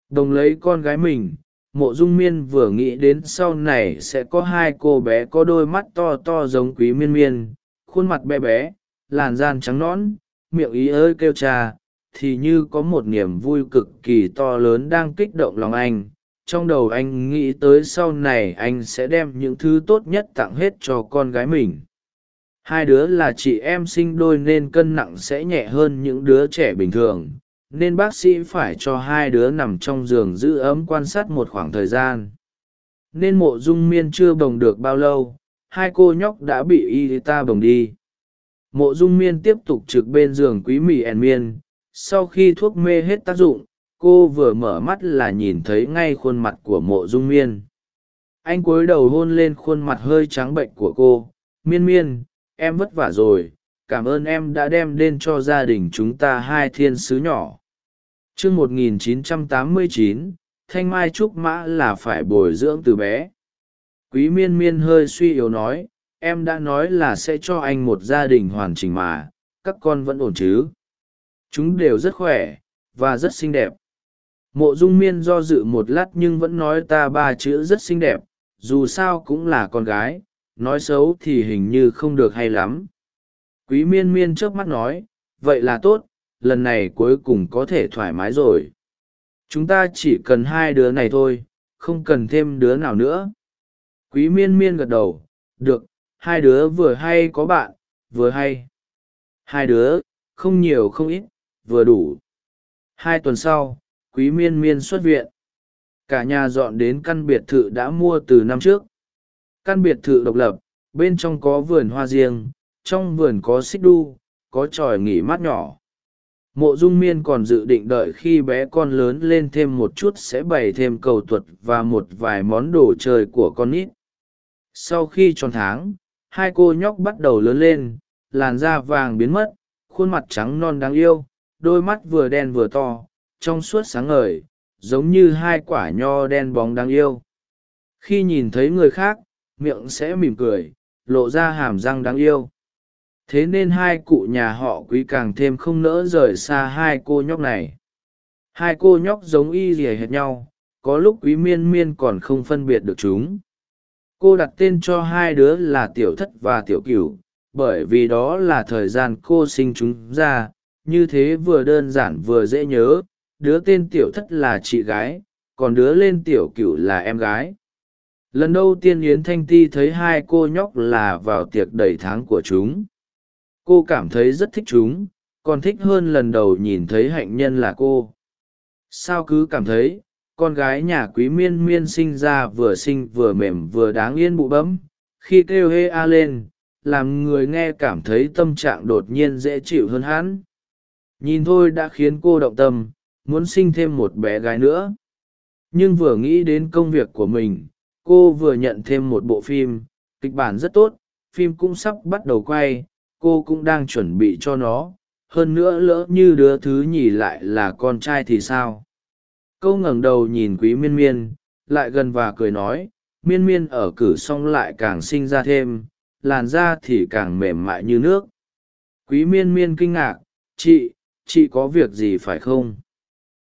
đồng lấy con gái mình, mộ dung miên vừa nghĩ đến sau này sẽ có hai cô bé có đôi mắt to to giống quý miên miên, khuôn mặt bé bé, làn gian trắng nõn, miệng ý ơi kêu cha, thì như có một niềm vui cực kỳ to lớn đang kích động lòng anh. Trong đầu anh nghĩ tới sau này anh sẽ đem những thứ tốt nhất tặng hết cho con gái mình. Hai đứa là chị em sinh đôi nên cân nặng sẽ nhẹ hơn những đứa trẻ bình thường nên bác sĩ phải cho hai đứa nằm trong giường giữ ấm quan sát một khoảng thời gian. Nên mộ dung miên chưa bồng được bao lâu, hai cô nhóc đã bị y ta bồng đi. Mộ dung miên tiếp tục trực bên giường quý mị ẻn miên, sau khi thuốc mê hết tác dụng, cô vừa mở mắt là nhìn thấy ngay khuôn mặt của mộ dung miên. Anh cúi đầu hôn lên khuôn mặt hơi trắng bệnh của cô, miên miên, em vất vả rồi, cảm ơn em đã đem đến cho gia đình chúng ta hai thiên sứ nhỏ chương một nghìn chín trăm tám mươi chín, thanh mai trúc mã là phải bồi dưỡng từ bé. Quý miên miên hơi suy yếu nói, em đã nói là sẽ cho anh một gia đình hoàn chỉnh mà, các con vẫn ổn chứ? Chúng đều rất khỏe, và rất xinh đẹp. Mộ dung miên do dự một lát nhưng vẫn nói ta ba chữ rất xinh đẹp, dù sao cũng là con gái, nói xấu thì hình như không được hay lắm. Quý miên miên trước mắt nói, vậy là tốt lần này cuối cùng có thể thoải mái rồi. Chúng ta chỉ cần hai đứa này thôi, không cần thêm đứa nào nữa. Quý miên miên gật đầu, được, hai đứa vừa hay có bạn, vừa hay. Hai đứa, không nhiều không ít, vừa đủ. Hai tuần sau, quý miên miên xuất viện. Cả nhà dọn đến căn biệt thự đã mua từ năm trước. Căn biệt thự độc lập, bên trong có vườn hoa riêng, trong vườn có xích đu, có tròi nghỉ mát nhỏ mộ dung miên còn dự định đợi khi bé con lớn lên thêm một chút sẽ bày thêm cầu thuật và một vài món đồ chơi của con nít. Sau khi tròn tháng, hai cô nhóc bắt đầu lớn lên, làn da vàng biến mất, khuôn mặt trắng non đáng yêu, đôi mắt vừa đen vừa to, trong suốt sáng ngời, giống như hai quả nho đen bóng đáng yêu. Khi nhìn thấy người khác, miệng sẽ mỉm cười, lộ ra hàm răng đáng yêu thế nên hai cụ nhà họ quý càng thêm không nỡ rời xa hai cô nhóc này. Hai cô nhóc giống y rìa hệt nhau, có lúc quý miên miên còn không phân biệt được chúng. Cô đặt tên cho hai đứa là tiểu thất và tiểu cửu, bởi vì đó là thời gian cô sinh chúng ra, như thế vừa đơn giản vừa dễ nhớ. Đứa tên tiểu thất là chị gái, còn đứa lên tiểu cửu là em gái. Lần đầu tiên yến thanh ti thấy hai cô nhóc là vào tiệc đầy tháng của chúng cô cảm thấy rất thích chúng, còn thích hơn lần đầu nhìn thấy hạnh nhân là cô sao cứ cảm thấy, con gái nhà quý miên miên sinh ra vừa sinh vừa mềm vừa đáng yên bụ bẫm khi kêu hê a lên, làm người nghe cảm thấy tâm trạng đột nhiên dễ chịu hơn hẳn. nhìn thôi đã khiến cô động tâm, muốn sinh thêm một bé gái nữa nhưng vừa nghĩ đến công việc của mình, cô vừa nhận thêm một bộ phim, kịch bản rất tốt, phim cũng sắp bắt đầu quay cô cũng đang chuẩn bị cho nó. Hơn nữa lỡ như đứa thứ nhì lại là con trai thì sao? Câu ngẩng đầu nhìn quý miên miên, lại gần và cười nói, miên miên ở cử xong lại càng sinh ra thêm, làn da thì càng mềm mại như nước. Quý miên miên kinh ngạc, chị chị có việc gì phải không?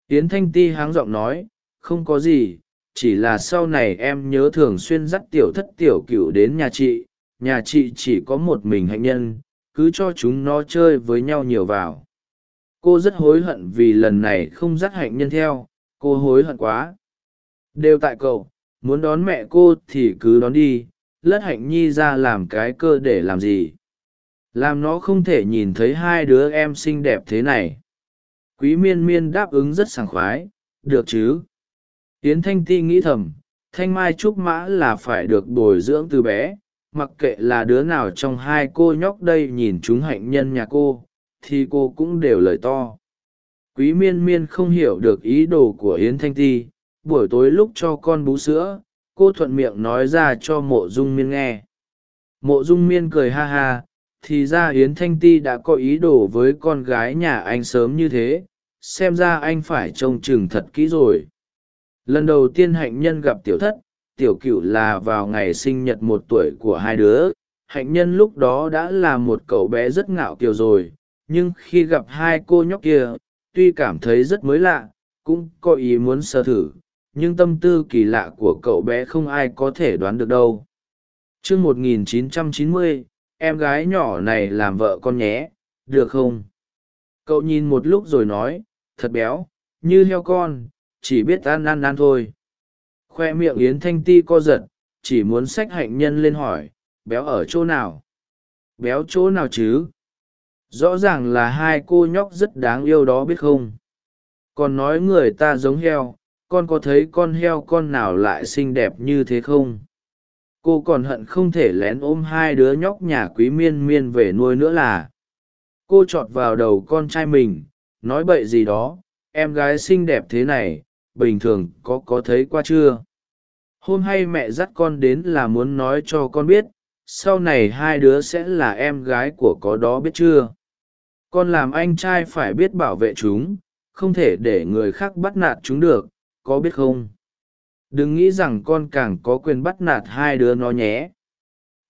Yến thanh ti háng giọng nói, không có gì, chỉ là sau này em nhớ thường xuyên dắt tiểu thất tiểu cựu đến nhà chị. Nhà chị chỉ có một mình hạnh nhân cứ cho chúng nó chơi với nhau nhiều vào. Cô rất hối hận vì lần này không dắt hạnh nhân theo, cô hối hận quá. Đều tại cậu, muốn đón mẹ cô thì cứ đón đi, lất hạnh nhi ra làm cái cơ để làm gì? Làm nó không thể nhìn thấy hai đứa em xinh đẹp thế này. Quý miên miên đáp ứng rất sảng khoái, được chứ? Tiến thanh ti nghĩ thầm, thanh mai trúc mã là phải được bồi dưỡng từ bé mặc kệ là đứa nào trong hai cô nhóc đây nhìn chúng hạnh nhân nhà cô, thì cô cũng đều lời to. Quý miên miên không hiểu được ý đồ của yến thanh ti, buổi tối lúc cho con bú sữa, cô thuận miệng nói ra cho mộ dung miên nghe. Mộ dung miên cười ha ha, thì ra yến thanh ti đã có ý đồ với con gái nhà anh sớm như thế, xem ra anh phải trông chừng thật kỹ rồi. Lần đầu tiên hạnh nhân gặp tiểu thất tiểu cựu là vào ngày sinh nhật một tuổi của hai đứa. Hạnh nhân lúc đó đã là một cậu bé rất ngạo kiều rồi nhưng khi gặp hai cô nhóc kia tuy cảm thấy rất mới lạ cũng có ý muốn sơ thử nhưng tâm tư kỳ lạ của cậu bé không ai có thể đoán được đâu. T r ư ớ c 1990, em gái nhỏ này làm vợ con nhé được không? Cậu nhìn một lúc rồi nói thật béo như heo con chỉ biết ăn ăn ăn thôi khoe miệng yến thanh ti co giật, chỉ muốn sách hạnh nhân lên hỏi, béo ở chỗ nào? Béo chỗ nào chứ? Rõ ràng là hai cô nhóc rất đáng yêu đó biết không? Còn nói người ta giống heo, con có thấy con heo con nào lại xinh đẹp như thế không? Cô còn hận không thể lén ôm hai đứa nhóc nhà quý miên miên về nuôi nữa là. Cô chọt vào đầu con trai mình, nói bậy gì đó, em gái xinh đẹp thế này, bình thường có có thấy qua chưa? Hôm hay mẹ dắt con đến là muốn nói cho con biết, sau này hai đứa sẽ là em gái của có đó biết chưa? Con làm anh trai phải biết bảo vệ chúng, không thể để người khác bắt nạt chúng được, có biết không? Đừng nghĩ rằng con càng có quyền bắt nạt hai đứa nó nhé.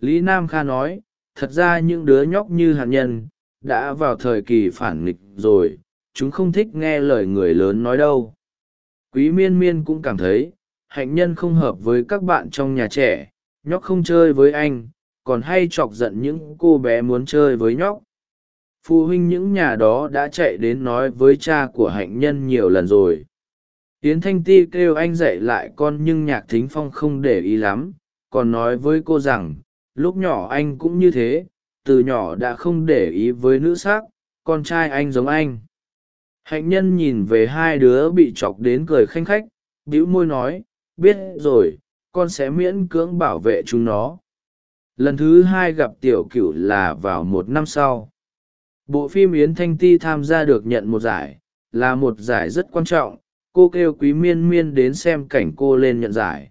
Lý nam kha nói, thật ra những đứa nhóc như hạt nhân, đã vào thời kỳ phản nghịch rồi, chúng không thích nghe lời người lớn nói đâu. Quý miên miên cũng cảm thấy hạnh nhân không hợp với các bạn trong nhà trẻ, nhóc không chơi với anh, còn hay chọc giận những cô bé muốn chơi với nhóc. Phụ huynh những nhà đó đã chạy đến nói với cha của hạnh nhân nhiều lần rồi. Yến thanh ti kêu anh dạy lại con nhưng nhạc thính phong không để ý lắm, còn nói với cô rằng, lúc nhỏ anh cũng như thế, từ nhỏ đã không để ý với nữ s ắ c con trai anh giống anh. Hạnh nhân nhìn về hai đứa bị chọc đến cười khanh khách, bĩu môi nói biết rồi, con sẽ miễn cưỡng bảo vệ chúng nó. Lần thứ hai gặp tiểu Cửu là vào một năm sau. Bộ phim yến thanh ti tham gia được nhận một giải, là một giải rất quan trọng. Cô kêu quý miên miên đến xem cảnh cô lên nhận giải.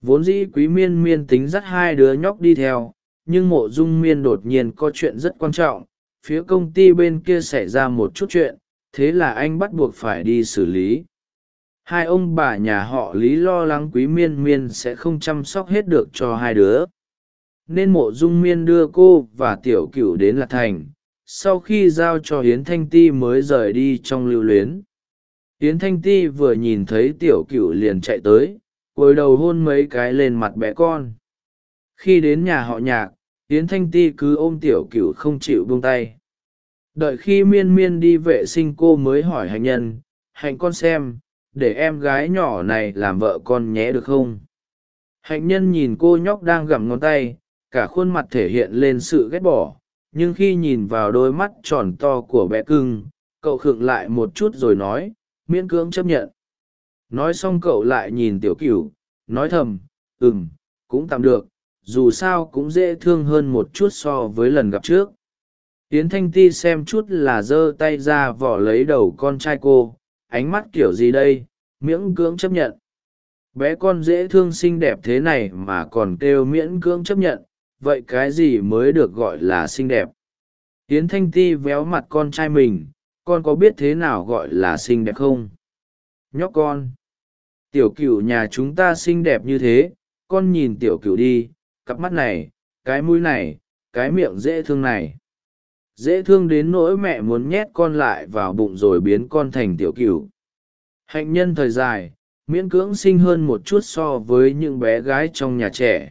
Vốn dĩ quý miên miên tính dắt hai đứa nhóc đi theo, nhưng mộ dung miên đột nhiên có chuyện rất quan trọng. Phía công ty bên kia xảy ra một chút chuyện, thế là anh bắt buộc phải đi xử lý hai ông bà nhà họ lý lo lắng quý miên miên sẽ không chăm sóc hết được cho hai đứa. Nên mộ dung miên đưa cô và tiểu cửu đến lạc thành, sau khi giao cho hiến thanh ti mới rời đi trong lưu luyến. Hiến thanh ti vừa nhìn thấy tiểu cửu liền chạy tới cối đầu hôn mấy cái lên mặt bé con. Khi đến nhà họ nhạc hiến thanh ti cứ ôm tiểu cửu không chịu buông tay. Đợi khi miên miên đi vệ sinh cô mới hỏi hạnh nhân, hạnh con xem để em gái nhỏ này làm vợ con nhé được không? Hạnh nhân nhìn cô nhóc đang gặm ngón tay, cả khuôn mặt thể hiện lên sự ghét bỏ, nhưng khi nhìn vào đôi mắt tròn to của bé cưng, cậu khựng lại một chút rồi nói, miễn cưỡng chấp nhận. Nói xong cậu lại nhìn tiểu cửu, nói thầm, ừm, cũng tạm được, dù sao cũng dễ thương hơn một chút so với lần gặp trước. Yến thanh ti xem chút là giơ tay ra vỏ lấy đầu con trai cô ánh mắt kiểu gì đây, miễn cưỡng chấp nhận. Bé con dễ thương xinh đẹp thế này mà còn kêu miễn cưỡng chấp nhận, vậy cái gì mới được gọi là xinh đẹp? Yến thanh ti véo mặt con trai mình, con có biết thế nào gọi là xinh đẹp không? Nhóc con, tiểu cựu nhà chúng ta xinh đẹp như thế, con nhìn tiểu cựu đi, cặp mắt này, cái mũi này, cái miệng dễ thương này dễ thương đến nỗi mẹ muốn nhét con lại vào bụng rồi biến con thành tiểu cửu hạnh nhân thời dài, miễn cưỡng sinh hơn một chút so với những bé gái trong nhà trẻ.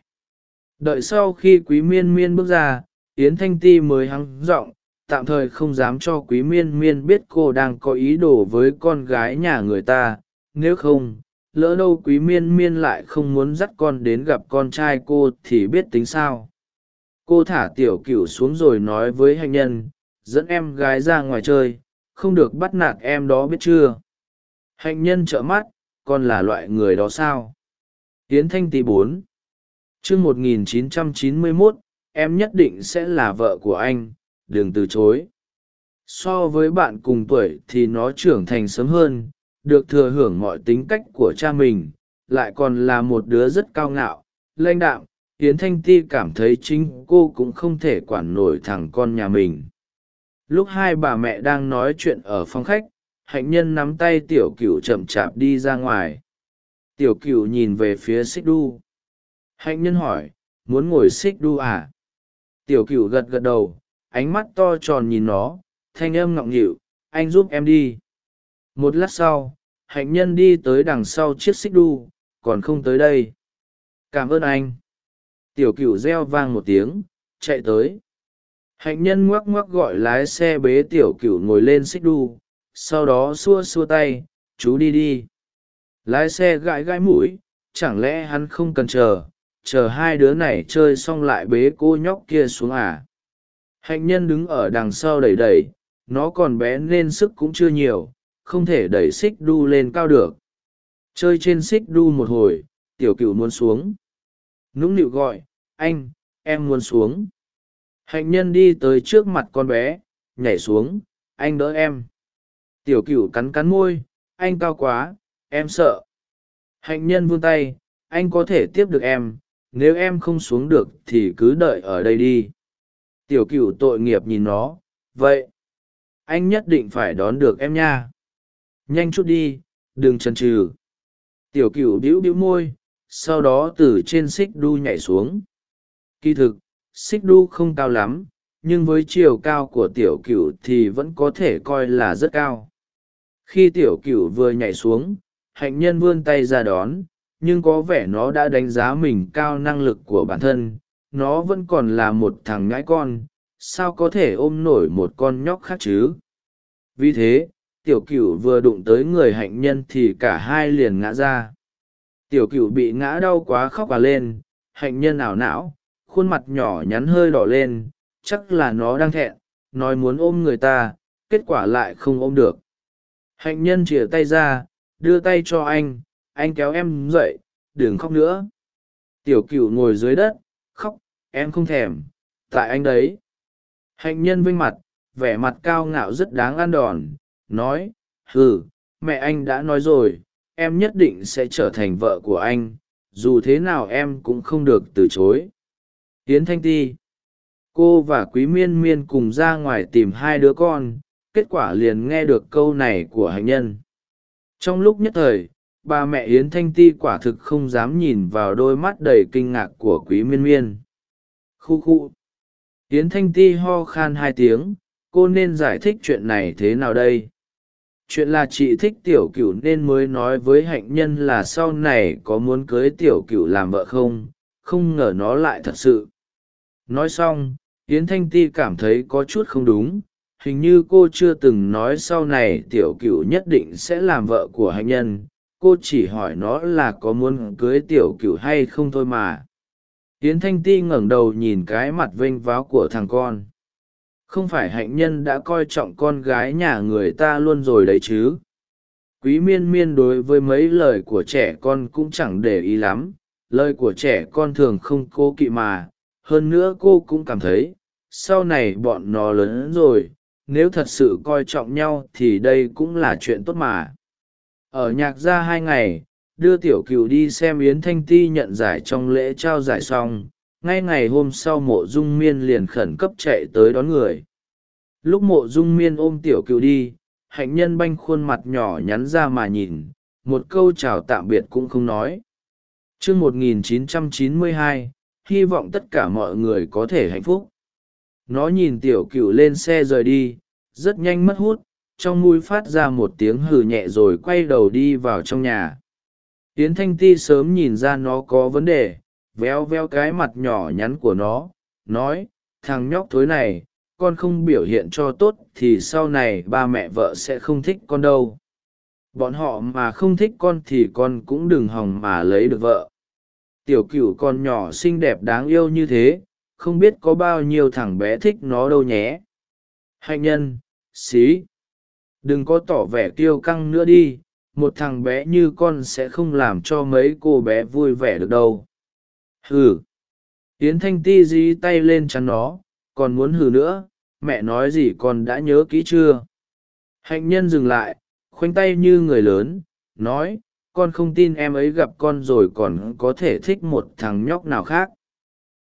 Đợi sau khi quý miên miên bước ra, yến thanh ti mới hắng giọng, tạm thời không dám cho quý miên miên biết cô đang có ý đồ với con gái nhà người ta. Nếu không, lỡ đâu quý miên miên lại không muốn dắt con đến gặp con trai cô thì biết tính sao cô thả tiểu cửu xuống rồi nói với hạnh nhân, dẫn em gái ra ngoài chơi, không được bắt nạt em đó biết chưa? Hạnh nhân trợ mắt, con là loại người đó sao? Tiến thanh tý bốn. Chương một nghìn chín trăm chín mươi mốt, em nhất định sẽ là vợ của anh, đừng từ chối. So với bạn cùng tuổi thì nó trưởng thành sớm hơn, được thừa hưởng mọi tính cách của cha mình, lại còn là một đứa rất cao ngạo, lãnh đạm hiến thanh ti cảm thấy chính cô cũng không thể quản nổi thằng con nhà mình. Lúc hai bà mẹ đang nói chuyện ở phòng khách, hạnh nhân nắm tay tiểu cửu chậm chạp đi ra ngoài. Tiểu cửu nhìn về phía xích đu hạnh nhân hỏi, muốn ngồi xích đu à? Tiểu cửu gật gật đầu, ánh mắt to tròn nhìn nó, thanh âm ngọng nghịu, anh giúp em đi. Một lát sau, hạnh nhân đi tới đằng sau chiếc xích đu còn không tới đây. Cảm ơn anh tiểu cửu reo vang một tiếng, chạy tới. Hạnh nhân ngoắc ngoắc gọi lái xe bế tiểu cửu ngồi lên xích đu, sau đó xua xua tay, chú đi đi. Lái xe gãi gãi mũi, chẳng lẽ hắn không cần chờ chờ hai đứa này chơi xong lại bế cô nhóc kia xuống à? Hạnh nhân đứng ở đằng sau đẩy đẩy, nó còn bé nên sức cũng chưa nhiều, không thể đẩy xích đu lên cao được. Chơi trên xích đu một hồi, tiểu cựu muốn xuống nũng nịu gọi, anh, em muốn xuống. Hạnh nhân đi tới trước mặt con bé, nhảy xuống, anh đỡ em. Tiểu cựu cắn cắn môi, anh cao quá, em sợ. Hạnh nhân vươn tay, anh có thể tiếp được em, nếu em không xuống được thì cứ đợi ở đây đi. Tiểu cựu tội nghiệp nhìn nó, vậy, anh nhất định phải đón được em nha. Nhanh chút đi, đừng chần chừ. Tiểu cựu bĩu bĩu môi sau đó từ trên xích đu nhảy xuống. Kỳ thực, xích đu không cao lắm, nhưng với chiều cao của tiểu cựu thì vẫn có thể coi là rất cao. Khi tiểu cựu vừa nhảy xuống, hạnh nhân vươn tay ra đón, nhưng có vẻ nó đã đánh giá mình cao năng lực của bản thân. Nó vẫn còn là một thằng ngãi con, sao có thể ôm nổi một con nhóc khác chứ? Vì thế, tiểu cựu vừa đụng tới người hạnh nhân thì cả hai liền ngã ra tiểu cựu bị ngã đau quá khóc và lên, hạnh nhân ảo não, khuôn mặt nhỏ nhắn hơi đỏ lên, chắc là nó đang thẹn, nói muốn ôm người ta, kết quả lại không ôm được. Hạnh nhân chìa tay ra, đưa tay cho anh anh kéo em dậy, đừng khóc nữa. Tiểu cựu ngồi dưới đất, khóc, em không thèm, tại anh đấy. Hạnh nhân vinh mặt, vẻ mặt cao ngạo rất đáng ăn đòn, nói ừ mẹ anh đã nói rồi em nhất định sẽ trở thành vợ của anh, dù thế nào em cũng không được từ chối. Tiến thanh ti, cô và quý miên miên cùng ra ngoài tìm hai đứa con, kết quả liền nghe được câu này của hạnh nhân. Trong lúc nhất thời, bà mẹ yến thanh ti quả thực không dám nhìn vào đôi mắt đầy kinh ngạc của quý miên miên. Khu khu. Yến thanh ti ho khan hai tiếng, cô nên giải thích chuyện này thế nào đây? Chuyện là chị thích tiểu cửu nên mới nói với hạnh nhân là sau này có muốn cưới tiểu cửu làm vợ không? Không ngờ nó lại thật sự. Nói xong, yến thanh ti cảm thấy có chút không đúng. Hình như cô chưa từng nói sau này tiểu cửu nhất định sẽ làm vợ của hạnh nhân. Cô chỉ hỏi nó là có muốn cưới tiểu cửu hay không thôi mà. Yến thanh ti ngẩng đầu nhìn cái mặt vênh váo của thằng con không phải hạnh nhân đã coi trọng con gái nhà người ta luôn rồi đấy chứ. Quý miên miên đối với mấy lời của trẻ con cũng chẳng để ý lắm. Lời của trẻ con thường không cố kỵ mà. Hơn nữa cô cũng cảm thấy, sau này bọn nó lớn rồi, nếu thật sự coi trọng nhau thì đây cũng là chuyện tốt mà. Ở nhạc gia hai ngày, đưa tiểu cựu đi xem yến thanh ti nhận giải trong lễ trao giải xong ngay ngày hôm sau mộ dung miên liền khẩn cấp chạy tới đón người. Lúc mộ dung miên ôm tiểu cựu đi, hạnh nhân banh khuôn mặt nhỏ nhắn ra mà nhìn, một câu chào tạm biệt cũng không nói. Chương một nghìn chín trăm chín mươi hai, hy vọng tất cả mọi người có thể hạnh phúc. Nó nhìn tiểu cựu lên xe rời đi, rất nhanh mất hút, trong mũi phát ra một tiếng hừ nhẹ rồi quay đầu đi vào trong nhà. Tiến thanh ti sớm nhìn ra nó có vấn đề véo véo cái mặt nhỏ nhắn của nó, nói, thằng nhóc thối này, con không biểu hiện cho tốt thì sau này ba mẹ vợ sẽ không thích con đâu. Bọn họ mà không thích con thì con cũng đừng hòng mà lấy được vợ. Tiểu cựu con nhỏ xinh đẹp đáng yêu như thế, không biết có bao nhiêu thằng bé thích nó đâu nhé. Hạnh nhân, xí, đừng có tỏ vẻ kiêu căng nữa đi, một thằng bé như con sẽ không làm cho mấy cô bé vui vẻ được đâu hừ. Yến thanh ti di tay lên chắn nó, còn muốn hừ nữa, mẹ nói gì con đã nhớ kỹ chưa? Hạnh nhân dừng lại, khoanh tay như người lớn, nói, con không tin em ấy gặp con rồi còn có thể thích một thằng nhóc nào khác.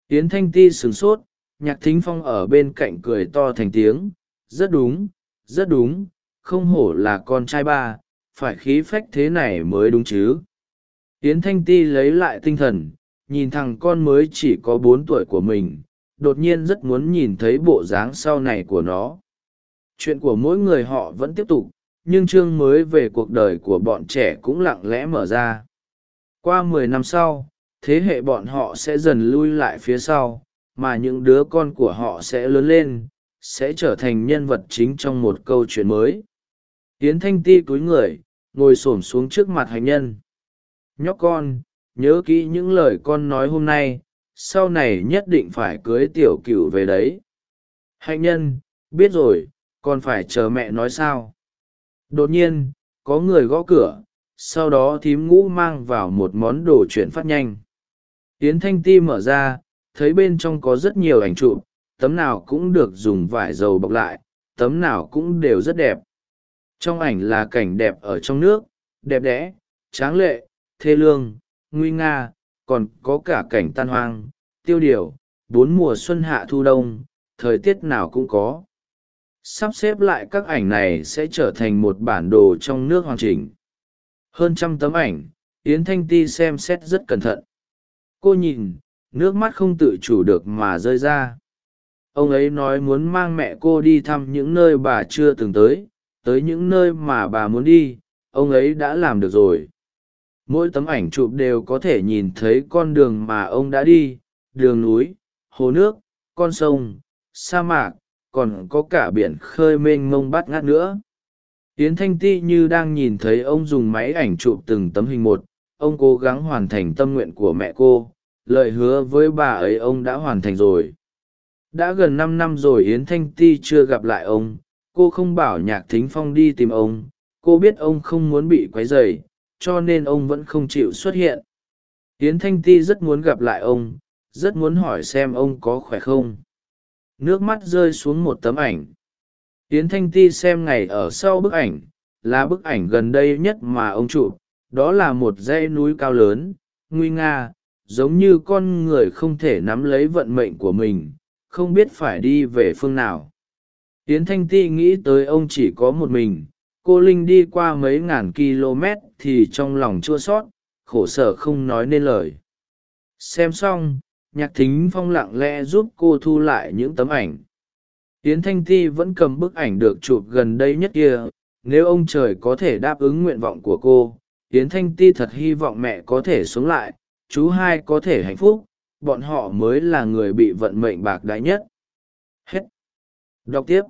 Yến thanh ti sửng sốt, nhạc thính phong ở bên cạnh cười to thành tiếng, rất đúng rất đúng, không hổ là con trai ba, phải khí phách thế này mới đúng chứ. Yến thanh ti lấy lại tinh thần nhìn thằng con mới chỉ có bốn tuổi của mình, đột nhiên rất muốn nhìn thấy bộ dáng sau này của nó. Chuyện của mỗi người họ vẫn tiếp tục, nhưng chương mới về cuộc đời của bọn trẻ cũng lặng lẽ mở ra. Qua mười năm sau, thế hệ bọn họ sẽ dần lui lại phía sau, mà những đứa con của họ sẽ lớn lên, sẽ trở thành nhân vật chính trong một câu chuyện mới. Tiến thanh ti cúi người, ngồi s ổ m xuống trước mặt hạnh nhân. Nhóc con nhớ kỹ những lời con nói hôm nay, sau này nhất định phải cưới tiểu cựu về đấy. Hạnh nhân, biết rồi, còn phải chờ mẹ nói sao? Đột nhiên, có người gõ cửa, sau đó thím ngũ mang vào một món đồ chuyển phát nhanh. Tiến thanh ti mở ra, thấy bên trong có rất nhiều ảnh chụp, tấm nào cũng được dùng vải dầu bọc lại, tấm nào cũng đều rất đẹp. Trong ảnh là cảnh đẹp ở trong nước, đẹp đẽ, tráng lệ, thê lương nguy nga, còn có cả cảnh tan hoang, tiêu điều, bốn mùa xuân hạ thu đông, thời tiết nào cũng có. Sắp xếp lại các ảnh này sẽ trở thành một bản đồ trong nước hoàn chỉnh. Hơn trăm tấm ảnh, yến thanh ti xem xét rất cẩn thận. Cô nhìn, nước mắt không tự chủ được mà rơi ra. Ông ấy nói muốn mang mẹ cô đi thăm những nơi bà chưa từng tới tới những nơi mà bà muốn đi, ông ấy đã làm được rồi mỗi tấm ảnh chụp đều có thể nhìn thấy con đường mà ông đã đi, đường núi, hồ nước, con sông, sa mạc, còn có cả biển khơi mênh mông bát ngát nữa. Yến thanh ti như đang nhìn thấy ông dùng máy ảnh chụp từng tấm hình một, ông cố gắng hoàn thành tâm nguyện của mẹ cô, lời hứa với bà ấy ông đã hoàn thành rồi. Đã gần năm năm rồi yến thanh ti chưa gặp lại ông, cô không bảo nhạc thính phong đi tìm ông, cô biết ông không muốn bị quấy rầy cho nên ông vẫn không chịu xuất hiện. Yến thanh ti rất muốn gặp lại ông, rất muốn hỏi xem ông có khỏe không. Nước mắt rơi xuống một tấm ảnh. Yến thanh ti xem ngày ở sau bức ảnh, là bức ảnh gần đây nhất mà ông chụp, đó là một dãy núi cao lớn, nguy nga, giống như con người không thể nắm lấy vận mệnh của mình, không biết phải đi về phương nào. Yến thanh ti nghĩ tới ông chỉ có một mình cô linh đi qua mấy ngàn km thì trong lòng chua sót, khổ sở không nói nên lời. Xem xong, nhạc thính phong lặng lẽ giúp cô thu lại những tấm ảnh. Tiến thanh ti vẫn cầm bức ảnh được chụp gần đây nhất kia, nếu ông trời có thể đáp ứng nguyện vọng của cô tiến thanh ti thật hy vọng mẹ có thể sống lại, chú hai có thể hạnh phúc, bọn họ mới là người bị vận mệnh bạc đái nhất. Hết. Đọc tiếp.